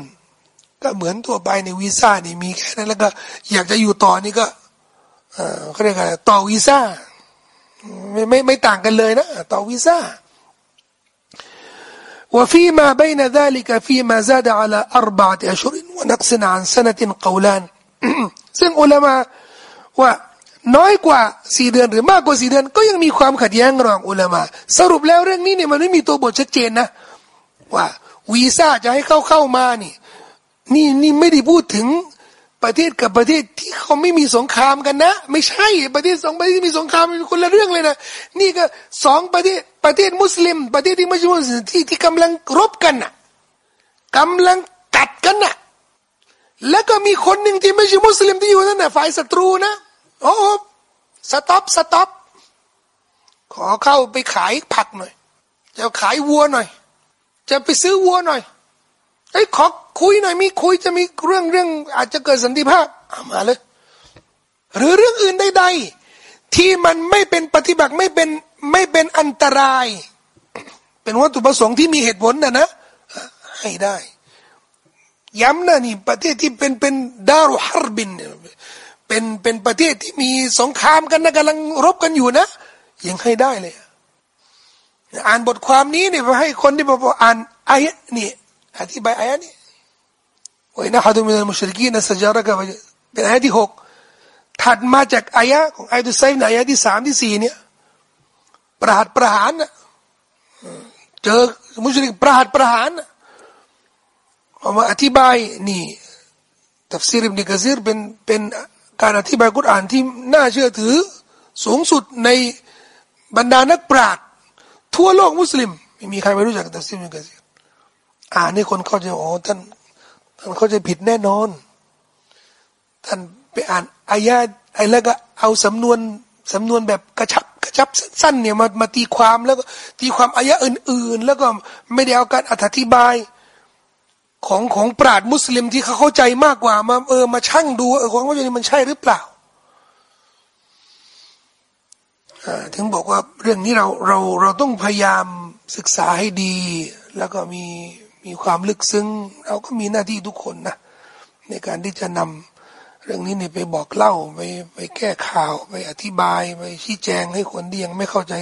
ก็เหมือนตัวไปในวีซ่านี่มีแค่นั้นแล้วก็อยากจะอยู่ต่อนี่ก็เขาเรียกอะไรต่อวีซ่าไม่ไม่ไม่ต่างกันเลยนะต่อวีซ่า وفيما بين ذلك فيما زاد على أربعة أشهر ونقص عن سنة قولان ซึ่งอุลามาว่าน้อยกว่าสี่เดือนหรือมากกว่าสี่เดือน ก็ยังมีความขัดแย้งรองอุลามาสรุปแล้วเรื่องนี้เนี่ยมันไม่มีตัวบทชัดเจนนะ ว่าวีซ่าจะให้เข้าเข้ามานี่ นี่นี่ไม่ได้พูดถึงประเทศกับประเทศที่เขาไม่มีสงครามกันนะ ไม่ใช่ประเทศสองประเทศที่มีสงครามเป็นคนละเรื่องเลยนะนี่ก็สองประเทศประเทศมุสลิม ประเทศที่ไม่ใช่มุสลิมที่ที่กำลังรบกันน่ะกำลังกัดกันน่ะแล้วก็มีคนหนึ่งที่ไม่ใช่มุสลิมที่อยู่นั่นน่ะฝ่ายศัตรูนะโอ้ stop stop ขอเข้าไปขายผักหน่อย จะขายวัวหน่อย จะไปซื้อวัวหน่อย ไอ้ขอคุยหน่อยมีคุยจะมีเรื่องเรื่อง อาจจะเกิดสันติภาพเอามาเลย หรือเรื่องอื่นใดๆที่มันไม่เป็นปฏิบัติไม่เป็นไม่เป็นอันตราย เป็นวัตถุประสงค์ที่มีเหตุผลนะนะให้ได้ ย้ำนะนี่ประเทศที่เป็นเป็นดารุฮารบิน เป็นเป็นประเทศที่มีสงครามกันนะกำลังรบกันอยู่นะ ยังให้ได้เลย อ่านบทความนี้เนี่ยให้คนที่บอกอ่านไอายะนี่ อธิบายอายะนี้ว่าอินะฮัดุมินัลมุชริกีนสจารกับเป็นอายะที่หกถัดมาจากอายะของอายะที่ไซน์อายะที่สามที่สี่เนี่ย ประหัตประหารนะเจอมุชริกประหัตประหารเอามาอธิบายนี่ตัฟซีริบนิกะซีรเป็นเป็นการอธิบายกุรอานที่น่าเชื่อถือสูงสุดในบรรดานักปราชญ์ทั่วโลกมุสลิม ไม่มีใครไม่รู้จักตัฟซีริบนิกะซีร อ่านนี่คนเข้าใจโอ้ท่านท่านเข้าใจผิดแน่นอน ท่านไปอ่านอายะไอ้แล้วก็เอาสำนวนสำนวนแบบกระชับกระชับสั้นๆเนี่ยมามาตีความแล้วก็ตีความอายะอื่น ๆ แล้วก็ไม่ได้เอาการอธิบายของของปราดมุสลิมที่เขาเข้าใจมากกว่ามาเออมาชั่งดูเออของเขาจะมันใช่หรือเปล่าถึงบอกว่าเรื่องนี้เราเราเราต้องพยายามศึกษาให้ดี แล้วก็มี มีความลึกซึ้ง เราก็มีหน้าที่ทุกคนนะในการที่จะนำเรื่องนี้เนี่ยไปบอกเล่าไปไปแก้ข่าวไปอธิบายไปชี้แจงให้คนที่ยังไม่เข้าใจ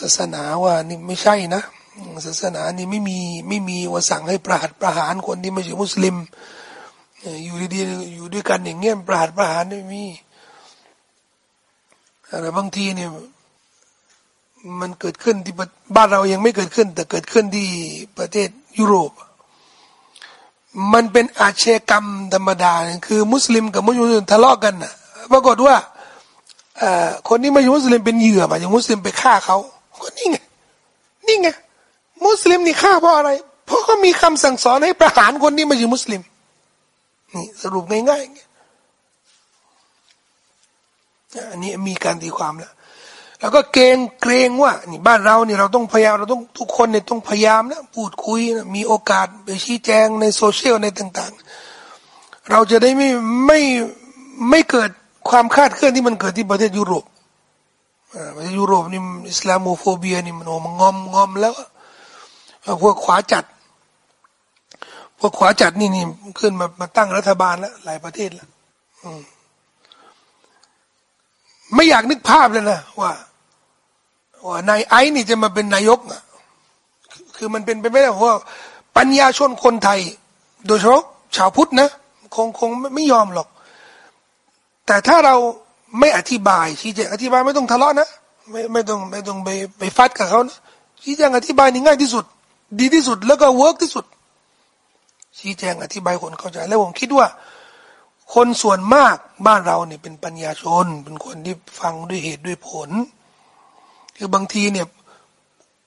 ศาสนาว่านี่ไม่ใช่นะ ศาสนานี่ไม่มีไม่มีว่าสั่งให้ประหารประหารคนที่ไม่ใช่มุสลิม อยู่ดีๆอยู่ด้วยกันอย่างเงี้ยประหารประหารไม่มีแต่บางทีเนี่ยมันเกิดขึ้นที่บ้านเรายังไม่เกิดขึ้น แต่เกิดขึ้นที่ประเทศ ยุโรป มันเป็นอาชญากรรมธรรมดา คือ มุสลิมกับมุสลิมทะเลาะกันนะปรากฏว่าคนที่ไม่ใช่มุสลิมเป็นเหยื่อมาอย่างมุสลิมไปฆ่าเขาก็นี่ไงนี่ไงมุสลิมนี่ฆ่าเพราะอะไร เพราะเขามีคำสั่งสอนให้ประหารคนที่ไม่ใช่มุสลิมนี่สรุปง่ายๆอย่างอันนี้มีการตีความแล้ว แล้วก็เกรงเกรงว่านี่บ้านเราเนี่ยเราต้องพยายามเราต้องทุกคนเนี่ยต้องพยายามนะพูดคุยนะมีโอกาสไปชี้แจงในโซเชียลในต่าง ๆ เราจะได้ไม่ไม่ไม่เกิดความคลาดเคลื่อนที่มันเกิดที่ประเทศยุโรปประเทศยุโรปนี่ Islamophobia นี่มันโอ้มันงอมงอมแล้วพวกขวาจัด พวกขวาจัดนี่นี่ขึ้นมามาตั้งรัฐบาลแล้วหลายประเทศแล้วไม่อยากนึกภาพเลยนะว่า ว่านายไอ้นี่จะมาเป็นนายกอะคือมันเป็นไปไม่ได้เพราะปัญญาชนคนไทย โดยเฉพาะชาวพุทธนะคงคงไม่ยอมหรอก แต่ถ้าเราไม่อธิบายชี้แจงอธิบายไม่ต้องทะเลาะนะไม่ไม่ต้องไม่ต้องไปไปฟัดกับเขานะชี้แจงอธิบายนี่ง่ายที่สุด ดีที่สุดแล้วก็เวิร์กที่สุด ชี้แจงอธิบายคนเข้าใจ แล้วผมคิดว่า คนส่วนมากบ้านเราเนี่ยเป็นปัญญาชน เป็นคนที่ฟังด้วยเหตุด้วยผล คือบางทีเนี่ย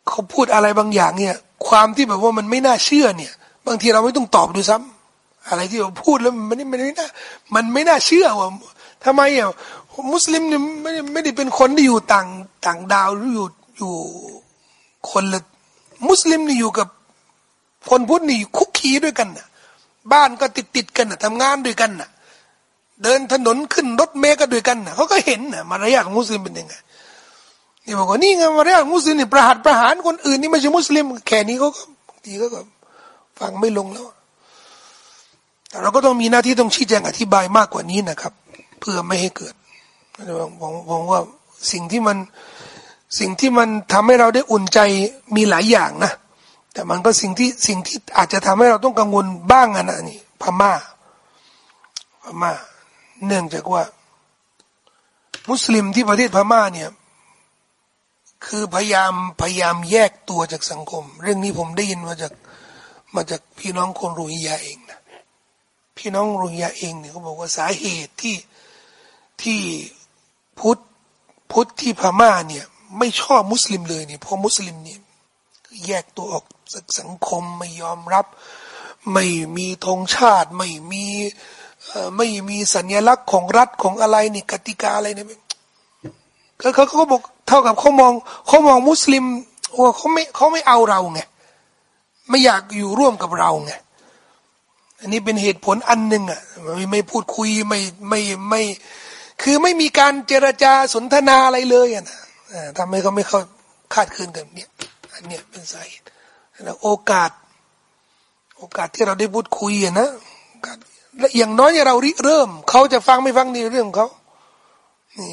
เขาพูดอะไรบางอย่างเนี่ย ความที่แบบว่ามันไม่น่าเชื่อเนี่ย บางทีเราไม่ต้องตอบดูซ้ำอะไรที่เราพูดแล้วมันไม่ไม่น่ามันไม่น่าเชื่อว่าทำไมอะมุสลิมเนี่ยไม่ไม่ได้เป็นคนที่อยู่ต่างต่างดาวหรืออยู่อยู่คนละมุสลิมนี่อยู่กับคนพุทธนี่คุกคีด้วยกันนะบ้านก็ติดติดกันนะทำงานด้วยกันนะเดินถนนขึ้นรถเมล์ก็ด้วยกันนะเขาก็เห็นนะมารยาทของมุสลิมเป็นยังไง นี่บอกว่านี่ไงมาเรียกมุสลิมนี่ประหัตประหารคนอื่นนี่ไม่ใช่มุสลิม แค่นี้เขาก็บางทีก็ฟังไม่ลงแล้ว แต่เราก็ต้องมีหน้าที่ต้องชี้แจงอธิบายมากกว่านี้นะครับ เพื่อไม่ให้เกิดผมผมว่าสิ่งที่มันสิ่งที่มันทำให้เราได้อุ่นใจมีหลายอย่างนะ แต่มันก็สิ่งที่สิ่งที่อาจจะทำให้เราต้องกังวลบ้างอะนะนี่พม่าพม่า เนื่องจากว่า มุสลิมที่ประเทศพม่าเนี่ย คือพยายามพยายามแยกตัวจากสังคม เรื่องนี้ผมได้ยินมาจากมาจากพี่น้องคนรุฮิยาเองนะพี่น้องโรฮิงญาเองเนี่ยเขาบอกว่าสาเหตุที่ที่พุทธพุทธที่พม่าเนี่ย ไม่ชอบมุสลิมเลยเนี่ยเพราะมุสลิมเนี่ยแยกตัวออกจากสังคมไม่ยอมรับ ไม่มีธงชาติ ไม่มีไม่มีสัญลักษณ์ของรัฐของอะไรนี่กติกาอะไรเนี่ย เขาเขาเขาบอกเท่ากับเขามองเขามองมุสลิมว่าเขาไม่เขาไม่เอาเราไงไม่อยากอยู่ร่วมกับเราไงอันนี้เป็นเหตุผลอันหนึ่งอะไม่ไม่พูดคุยไม่ไม่ไม่คือไม่มีการเจรจาสนทนาอะไรเลยอะนะทำให้เขาไม่เข้าคาดคืนกันเนี่ยอันเนี้ยเป็นสาเหตุนะโอกาส โอกาสที่เราได้พูดคุยอะนะและอย่างน้อยเราริเริ่ม เขาจะฟังไม่ฟังนี่เรื่องเขานี่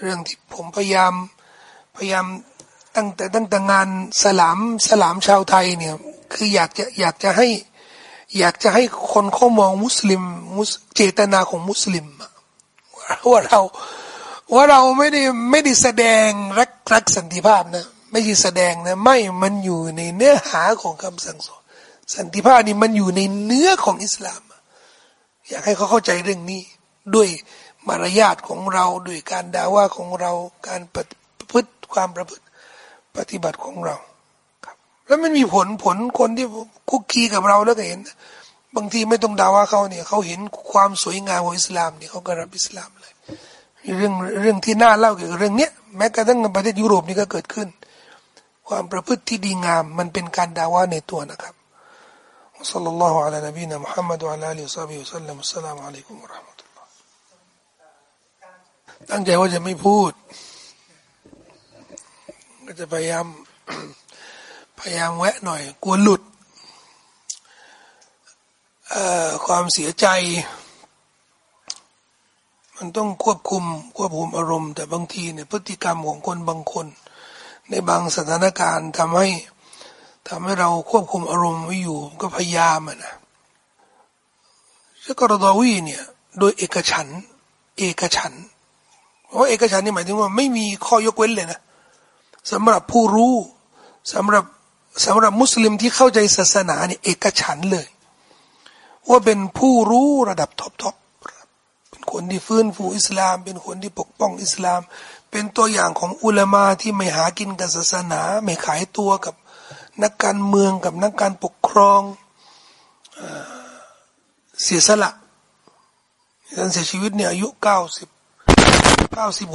เรื่องที่ผมพยายามพยายามตั้งแต่ตั้งแต่งานสลามสลามชาวไทยเนี่ยคืออยากจะอยากจะให้ อยากจะให้คนเขามองมุสลิมมุสเจตนาของมุสลิมว่าเราว่าเราไม่ได้ไม่ได้แสดงรักรักสันติภาพนะไม่ใช่แสดงนะไม่มันอยู่ในเนื้อหาของคำสั่งสอนสันติภาพนี่มันอยู่ในเนื้อของอิสลาม อยากให้เขาเข้าใจเรื่องนี้ด้วย มารยาทของเราด้วยการด่าว่าของเราการปฏิพฤติความประพฤติปฏิบัติของเราครับ แล้วมันมีผลผลคนที่คุกคีกับเราแล้วก็เห็น บางทีไม่ต้องด่าว่าเขาเนี่ยเขาเห็นความสวยงามของอิสลามเนี่ยเขาก็รับอิสลามเลยเรื่องเรื่องที่น่าเล่าเกี่ยวกับเรื่องเนี้ยแม้กระทั่งในประเทศยุโรปนี่ก็เกิดขึ้น ความประพฤติที่ดีงาม มันเป็นการด่าว่าในตัวนะครับ وصلى الله على نبينا محمد وعلى اله وصحبه وسلم السلام عليكم ورحمه الله ตั้งใจว่าจะไม่พูด ก็จะพยายาม พยายามแวะหน่อย กลัวหลุดความเสียใจ มันต้องควบคุมควบคุมอารมณ์ แต่บางทีเนี่ยพฤติกรรมของคนบางคน ในบางสถานการณ์ทำให้ทำให้เราควบคุมอารมณ์ไม่อยู่ก็พยายามนะชัยค์ก็อรฎอวีเนี่ย โดยเอกฉันท์ เอกฉันท์ เพราะเอกฉันท์นี่หมายถึงว่าไม่มีข้อยกเว้นเลยนะสำหรับผู้รู้สำหรับสำหรับมุสลิมที่เข้าใจศาสนาเนี่ยเอกฉันท์เลย ว่าเป็นผู้รู้ระดับ top เป็นคนที่ฟื้นฟูอิสลาม เป็นคนที่ปกป้องอิสลาม เป็นตัวอย่างของอุลามาที่ไม่หากินกับศาสนา ไม่ขายตัวกับนักการเมืองกับนักการปกครองเสียสละท่านเสียชีวิตเนี่ยอายุเก้าสิบ เก้าสิบ